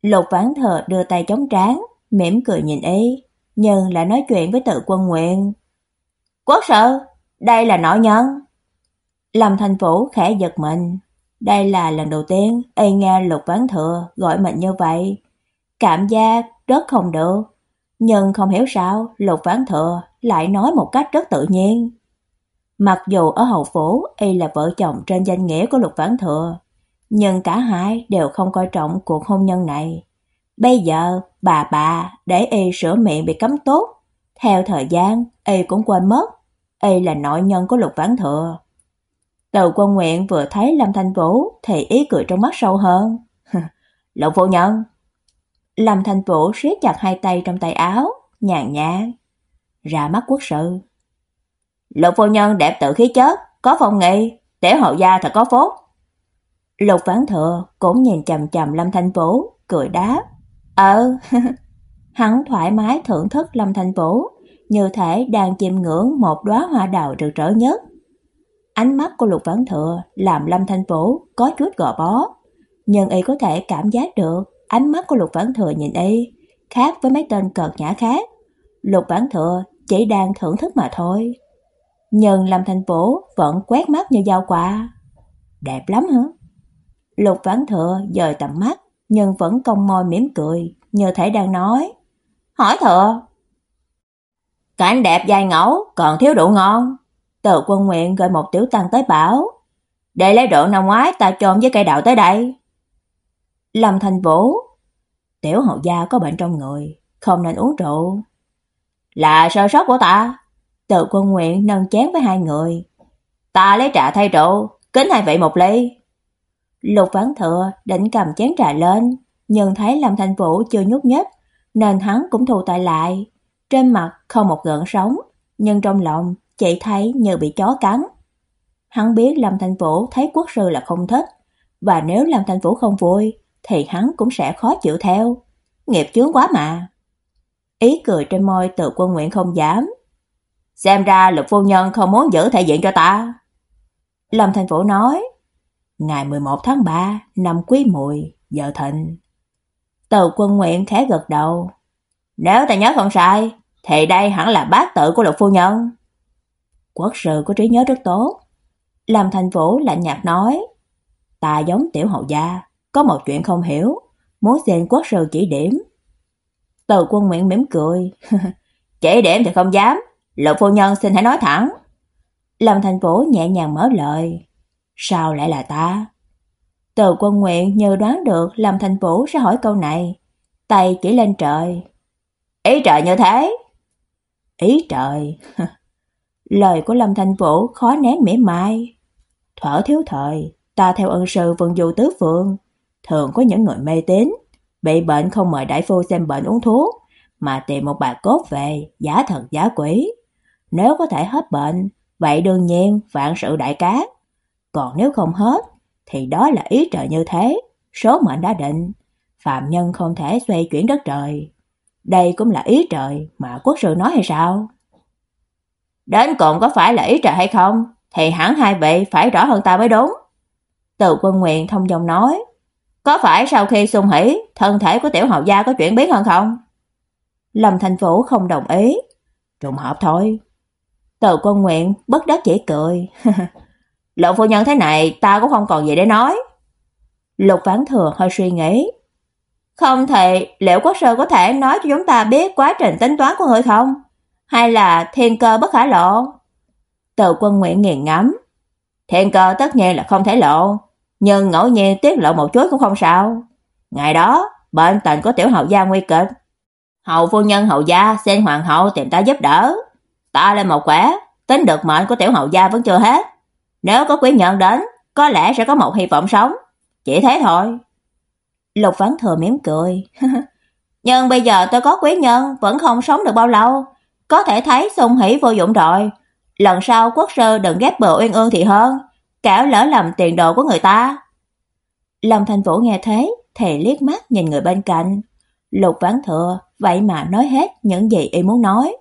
Lục Vãn Thừa đưa tay chống trán, mỉm cười nhìn ấy, nhưng lại nói chuyện với Tự Quân Nguyện. Quốc sư, đây là nội nhân. Lâm Thành Vũ khẽ giật mình. Đây là lần đầu tiên y nghe Lục Vãn Thừa gọi mình như vậy. Cảm giác rất không được. Nhưng không hiểu sao Lục Vãn Thừa lại nói một cách rất tự nhiên. Mặc dù ở hậu phủ y là vợ chồng trên danh nghĩa của Lục Vãn Thừa, nhưng cả hai đều không coi trọng cuộc hôn nhân này. Bây giờ, bà bà để y sửa miệng bị cấm tốt. Theo thời gian, y cũng quên mất, y là nội nhân của Lục Vãn Thừa. Từ quân nguyện vừa thấy Lâm Thanh Vũ thì ý cười trong mắt sâu hơn. Lục phu nhân. Lâm Thanh Vũ siết chặt hai tay trong tay áo, nhàn nhạt ra mắt quốc sự. Lục phu nhân đẹp tự khí chất, có phong nghệ tiểu hậu gia thật có phúc. Lục Vãn Thừa cũng nhìn chằm chằm Lâm Thanh Vũ, cười đáp. Ờ, hắn thoải mái thưởng thức Lâm Thanh Vũ, như thể đang chiêm ngưỡng một đóa hoa đào rực rỡ nhất. Ánh mắt của Lục Vãn Thừa làm Lâm Thanh Vũ có chút gò bó, nhưng y có thể cảm giác được ánh mắt của Lục Vãn Thừa nhìn y khác với mấy tên cợt nhã khác. Lục Vãn Thừa chỉ đang thưởng thức mà thôi. Nhưng Lâm Thành Vũ vẫn quét mắt như dao quả. Đẹp lắm hả? Lục Vãn Thừa dời tầm mắt, nhưng vẫn cong môi mỉm cười, như thể đang nói. Hỏi Thừa. Cảnh đẹp dài ngẫu, còn thiếu độ ngon. Từ quân nguyện gọi một tiểu tăng tới bảo. Để lấy độ năm ngoái ta trộn với cây đậu tới đây. Lâm Thành Vũ. Tiểu hậu gia có bệnh trong người, không nên uống rượu. Là sơ sót của ta. Từ quân nguyện nâng chén với hai người. Ta lấy trà thay rượu, kính hai vị một ly. Lục Vãn Thừa định cầm chén trà lên, nhưng thấy Lâm thành Vũ chưa nhúc nhích, nên hắn cũng thu tay lại. Trên mặt không một gợn sóng, nhưng trong lòng chỉ thấy như bị chó cắn. Hắn biết Lâm thành Vũ thấy quốc sư là không thích, và nếu Lâm thành Vũ không vui thì hắn cũng sẽ khó chịu theo. Nghiệp chướng quá mà. Ý cười trên môi Từ Quân Nguyện không dám. Xem ra Lục phu nhân không muốn giữ thể diện cho ta. Lâm thành Vũ nói, ngày 11 tháng 3 năm Quý Mùi, giờ thịnh. Từ Quân Nguyện khẽ gật đầu. Nếu ta nhớ không sai, thì đây hẳn là bát tự của Lục phu nhân. Quốc sư có trí nhớ rất tốt. Lâm thành Vũ lạnh nhạt nói, ta giống tiểu hậu gia, có một chuyện không hiểu, muốn xin quốc sư chỉ điểm. Từ Quân Nguyện mỉm cười. chỉ điểm thì không dám, Lục phu nhân xin hãy nói thẳng. Lâm Thành Vũ nhẹ nhàng mở lời. Sao lại là ta? Từ quân nguyện như đoán được Lâm Thành Vũ sẽ hỏi câu này. Tay chỉ lên trời. Ý trời như thế. Ý trời. Lời của Lâm Thành Vũ khó nén mỉa mai. Thở thiếu thời, ta theo ân sư Vân du tứ phương. Thường có những người mê tín, bị bệnh không mời đại phu xem bệnh uống thuốc, mà tìm một bà cốt về, giả thần giả quỷ. Nếu có thể hết bệnh, vậy đương nhiên vạn sự đại cát. Còn nếu không hết, thì đó là ý trời như thế, số mệnh đã định, phạm nhân không thể xoay chuyển đất trời. Đây cũng là ý trời mà quốc sư nói hay sao? Đến cùng có phải là ý trời hay không, thì hẳn hai vị phải rõ hơn ta mới đúng. Từ quân nguyện thông dòng nói, có phải sau khi xung hỉ, thân thể của tiểu hậu gia có chuyển biến hơn không? Lâm Thành Vũ không đồng ý. Trùng hợp thôi. Từ quân nguyện bất đắc chỉ cười. Lộ phu nhân thế này ta cũng không còn gì để nói. Lục Vãn Thừa hơi suy nghĩ. Không thể liệu quốc sơ có thể nói cho chúng ta biết quá trình tính toán của người không? Hay là thiên cơ bất khả lộ? Từ quân nguyện nghiền ngẫm. Thiên cơ tất nhiên là không thể lộ, nhưng ngẫu nhiên tiết lộ một chút cũng không sao. Ngày đó, bệnh tình có tiểu hậu gia nguy kịch. Hậu phu nhân hậu gia xin hoàng hậu tìm ta giúp đỡ. Ta lên một quẻ, tính được mệnh của tiểu hậu gia vẫn chưa hết. Nếu có quý nhân đến, có lẽ sẽ có một hy vọng sống. Chỉ thế thôi. Lục Vãn Thừa mỉm cười. Nhưng bây giờ tôi có quý nhân vẫn không sống được bao lâu. Có thể thấy sung hỉ vô dụng rồi. Lần sau quốc sư đừng ghép bờ uyên ương thì hơn cảo lỡ lầm tiền đồ của người ta. Lâm thành Vũ nghe thế, thì liếc mắt nhìn người bên cạnh. Lục Vãn Thừa vậy mà nói hết những gì y muốn nói.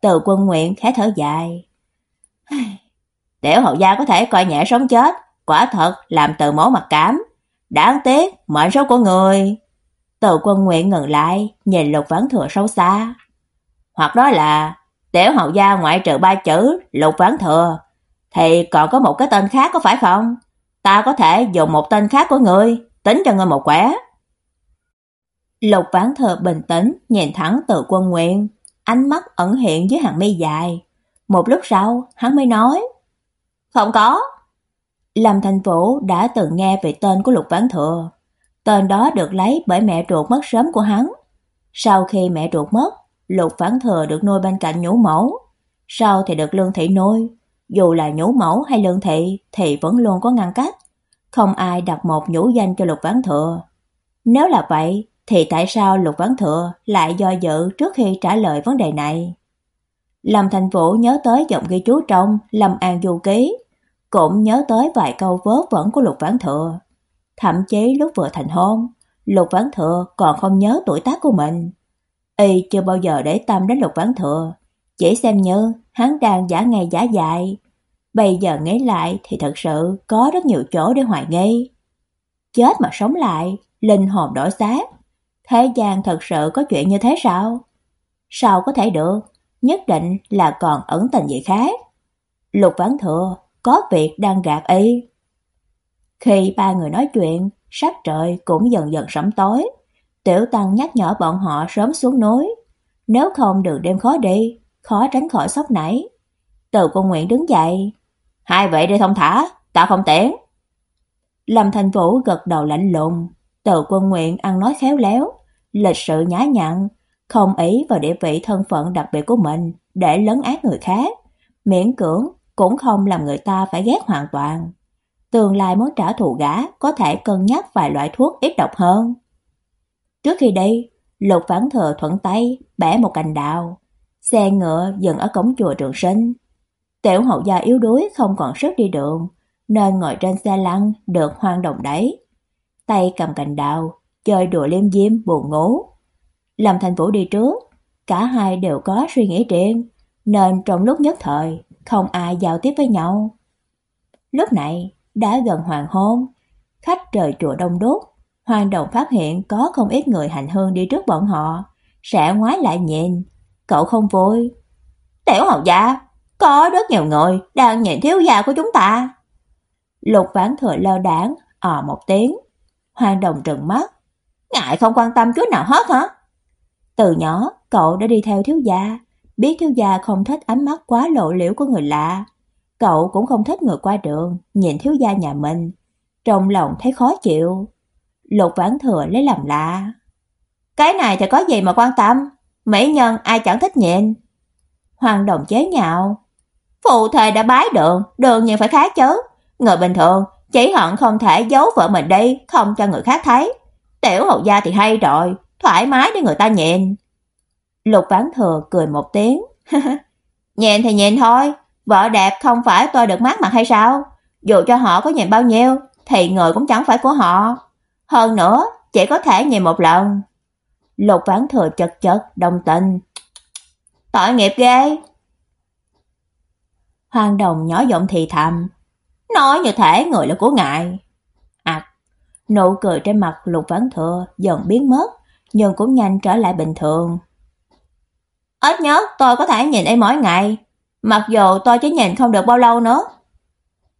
Từ quân nguyện khẽ thở dài. Tiểu hậu gia có thể coi nhẹ sống chết, quả thật làm từ mỗ mặc cảm. Đáng tiếc, mệnh số của người. Từ quân nguyện ngừng lại, nhìn lục vãn thừa sâu xa. Hoặc đó là, tiểu hậu gia ngoại trừ ba chữ lục vãn thừa, thì còn có một cái tên khác có phải không? Ta có thể dùng một tên khác của ngươi tính cho ngươi một quẻ. Lục vãn thừa bình tĩnh, nhìn thẳng từ quân nguyện, ánh mắt ẩn hiện dưới hàng mi dài. Một lúc sau, hắn mới nói, Không có. Lâm Thành Vũ đã từng nghe về tên của Lục Vãn Thừa. Tên đó được lấy bởi mẹ ruột mất sớm của hắn. Sau khi mẹ ruột mất, Lục Vãn Thừa được nuôi bên cạnh nhũ mẫu. Sau thì được Lương Thị nuôi. Dù là nhũ mẫu hay Lương Thị thì vẫn luôn có ngăn cách. Không ai đặt một nhũ danh cho Lục Vãn Thừa. Nếu là vậy, thì tại sao Lục Vãn Thừa lại do dự trước khi trả lời vấn đề này? Lâm Thành Vũ nhớ tới giọng ghi chú trong Lâm An Du Ký, cũng nhớ tới vài câu vớ vẩn của Lục Vãn Thừa. Thậm chí lúc vừa thành hôn, Lục Vãn Thừa còn không nhớ tuổi tác của mình. Y chưa bao giờ để tâm đến Lục Vãn Thừa, chỉ xem như hắn đang giả ngày giả dại. Bây giờ nghĩ lại thì thật sự có rất nhiều chỗ để hoài nghi. Chết mà sống lại, linh hồn đổi xác, Thế gian thật sự có chuyện như thế sao? Sao có thể được? Nhất định là còn ẩn tình gì khác. Lục Vãn Thừa có việc đang gạt y. Khi ba người nói chuyện, sắc trời cũng dần dần sẫm tối. Tiểu Tăng nhắc nhở bọn họ sớm xuống núi. Nếu không đường đêm khó đi, khó tránh khỏi sốc nảy. Từ con Nguyện đứng dậy. Hai vệ đi thông thả, ta không tiễn. Lâm Thành Vũ gật đầu lạnh lùng. Từ quân nguyện ăn nói khéo léo, lịch sự nhã nhặn, không ý vào địa vị thân phận đặc biệt của mình để lấn át người khác, miễn cưỡng cũng không làm người ta phải ghét hoàn toàn. Tương lai muốn trả thù gã có thể cân nhắc vài loại thuốc ít độc hơn. Trước khi đi, Lục Vãn Thừa thuận tay bẻ một cành đào, xe ngựa dừng ở cổng chùa Trường Sinh. Tiểu hậu gia yếu đuối không còn sức đi đường, nên ngồi trên xe lăn được hoang đồng đẩy. Tay cầm cành đào, chơi đùa liêm diêm buồn ngủ. Lâm Thành Vũ đi trước, cả hai đều có suy nghĩ riêng, nên trong lúc nhất thời không ai giao tiếp với nhau. Lúc này đã gần hoàng hôn, khách trời chùa đông đúc, Hoàng Đồng phát hiện có không ít người hành hương đi trước bọn họ, sẽ ngoái lại nhìn, cậu không vui. "Tiểu hầu gia, có rất nhiều người đang nhìn thiếu gia của chúng ta." Lục Vãn Thừa lơ đãng ờ một tiếng. Hoàng Đồng trừng mắt, "Ngại không quan tâm chút nào hết hả?" Từ nhỏ, cậu đã đi theo thiếu gia, biết thiếu gia không thích ánh mắt quá lộ liễu của người lạ. Cậu cũng không thích người qua đường nhìn thiếu gia nhà mình, trong lòng thấy khó chịu. Lục Vãn Thừa lấy làm lạ. Cái này thì có gì mà quan tâm, mỹ nhân ai chẳng thích nhện. Hoàng Đồng chế nhạo. Phụ thề đã bái đường, đường nhiên phải khác chứ. Người bình thường chỉ hận không thể giấu vợ mình đi, không cho người khác thấy. Tiểu hậu gia thì hay rồi, thoải mái để người ta nhịn. Lục Vãn Thừa cười một tiếng. nhịn thì nhịn thôi, vợ đẹp không phải tôi được mát mặt hay sao? Dù cho họ có nhịn bao nhiêu, thì người cũng chẳng phải của họ. Hơn nữa, chỉ có thể nhịn một lần. Lục Vãn Thừa chật chật đồng tình. Tội nghiệp ghê. Hoàng Đồng nhỏ giọng thì thầm, nói như thể người là của ngài. À, nụ cười trên mặt Lục Vãn Thừa dần biến mất, nhưng cũng nhanh trở lại bình thường. Ít nhất tôi có thể nhìn em mỗi ngày, mặc dù tôi chỉ nhìn không được bao lâu nữa.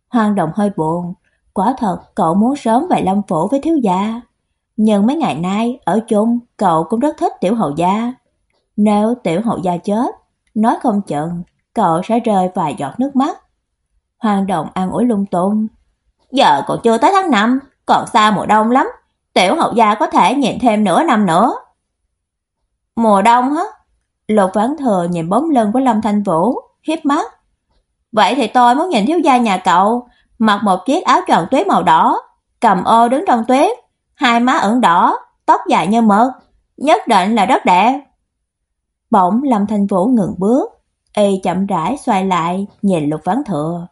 Hoàng Đồng hơi buồn, Quả thật cậu muốn sớm về Lâm Phủ với thiếu gia. Nhưng mấy ngày nay ở chung cậu cũng rất thích tiểu hậu gia. Nếu tiểu hậu gia chết, nói không chừng cậu sẽ rơi vài giọt nước mắt. Hoàng Đồng an ủi lung tung. Giờ còn chưa tới tháng 5, còn xa mùa đông lắm. Tiểu hậu gia có thể nhịn thêm nửa năm nữa. Mùa đông hả? Lục Vãn Thừa nhìn bóng lưng của Lâm Thanh Vũ, hiếp mắt. Vậy thì tôi muốn nhìn thiếu gia nhà cậu, mặc một chiếc áo tròn tuyết màu đỏ, cầm ô đứng trong tuyết, hai má ửng đỏ, tóc dài như mực, nhất định là rất đẹp. Bỗng Lâm Thanh Vũ ngừng bước, y chậm rãi xoay lại, nhìn Lục Vãn Thừa.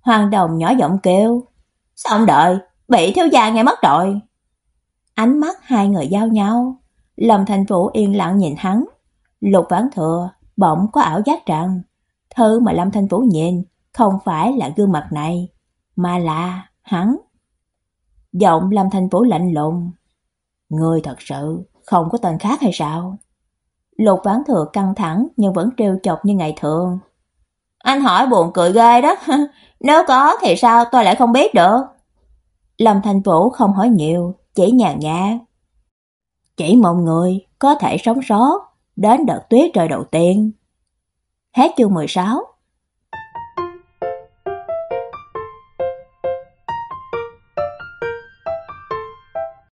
Hoàng Đồng nhỏ giọng kêu, "Sao ông đợi, bị thiếu gia nghe mất rồi." Ánh mắt hai người giao nhau, Lâm Thanh Vũ yên lặng nhìn hắn. Lục Vãn Thừa bỗng có ảo giác rằng thứ mà Lâm Thanh Vũ nhìn không phải là gương mặt này, mà là hắn. Giọng Lâm thành Vũ lạnh lùng. Ngươi thật sự không có tên khác hay sao? Lục Vãn Thừa căng thẳng nhưng vẫn trêu chọc như ngày thường. Anh hỏi buồn cười ghê đó. Nếu có thì sao tôi lại không biết được? Lâm thành Vũ không hỏi nhiều, chỉ nhàn nhạt. Chỉ mong người có thể sống sót đến đợt tuyết trời đầu tiên. Hết chương 16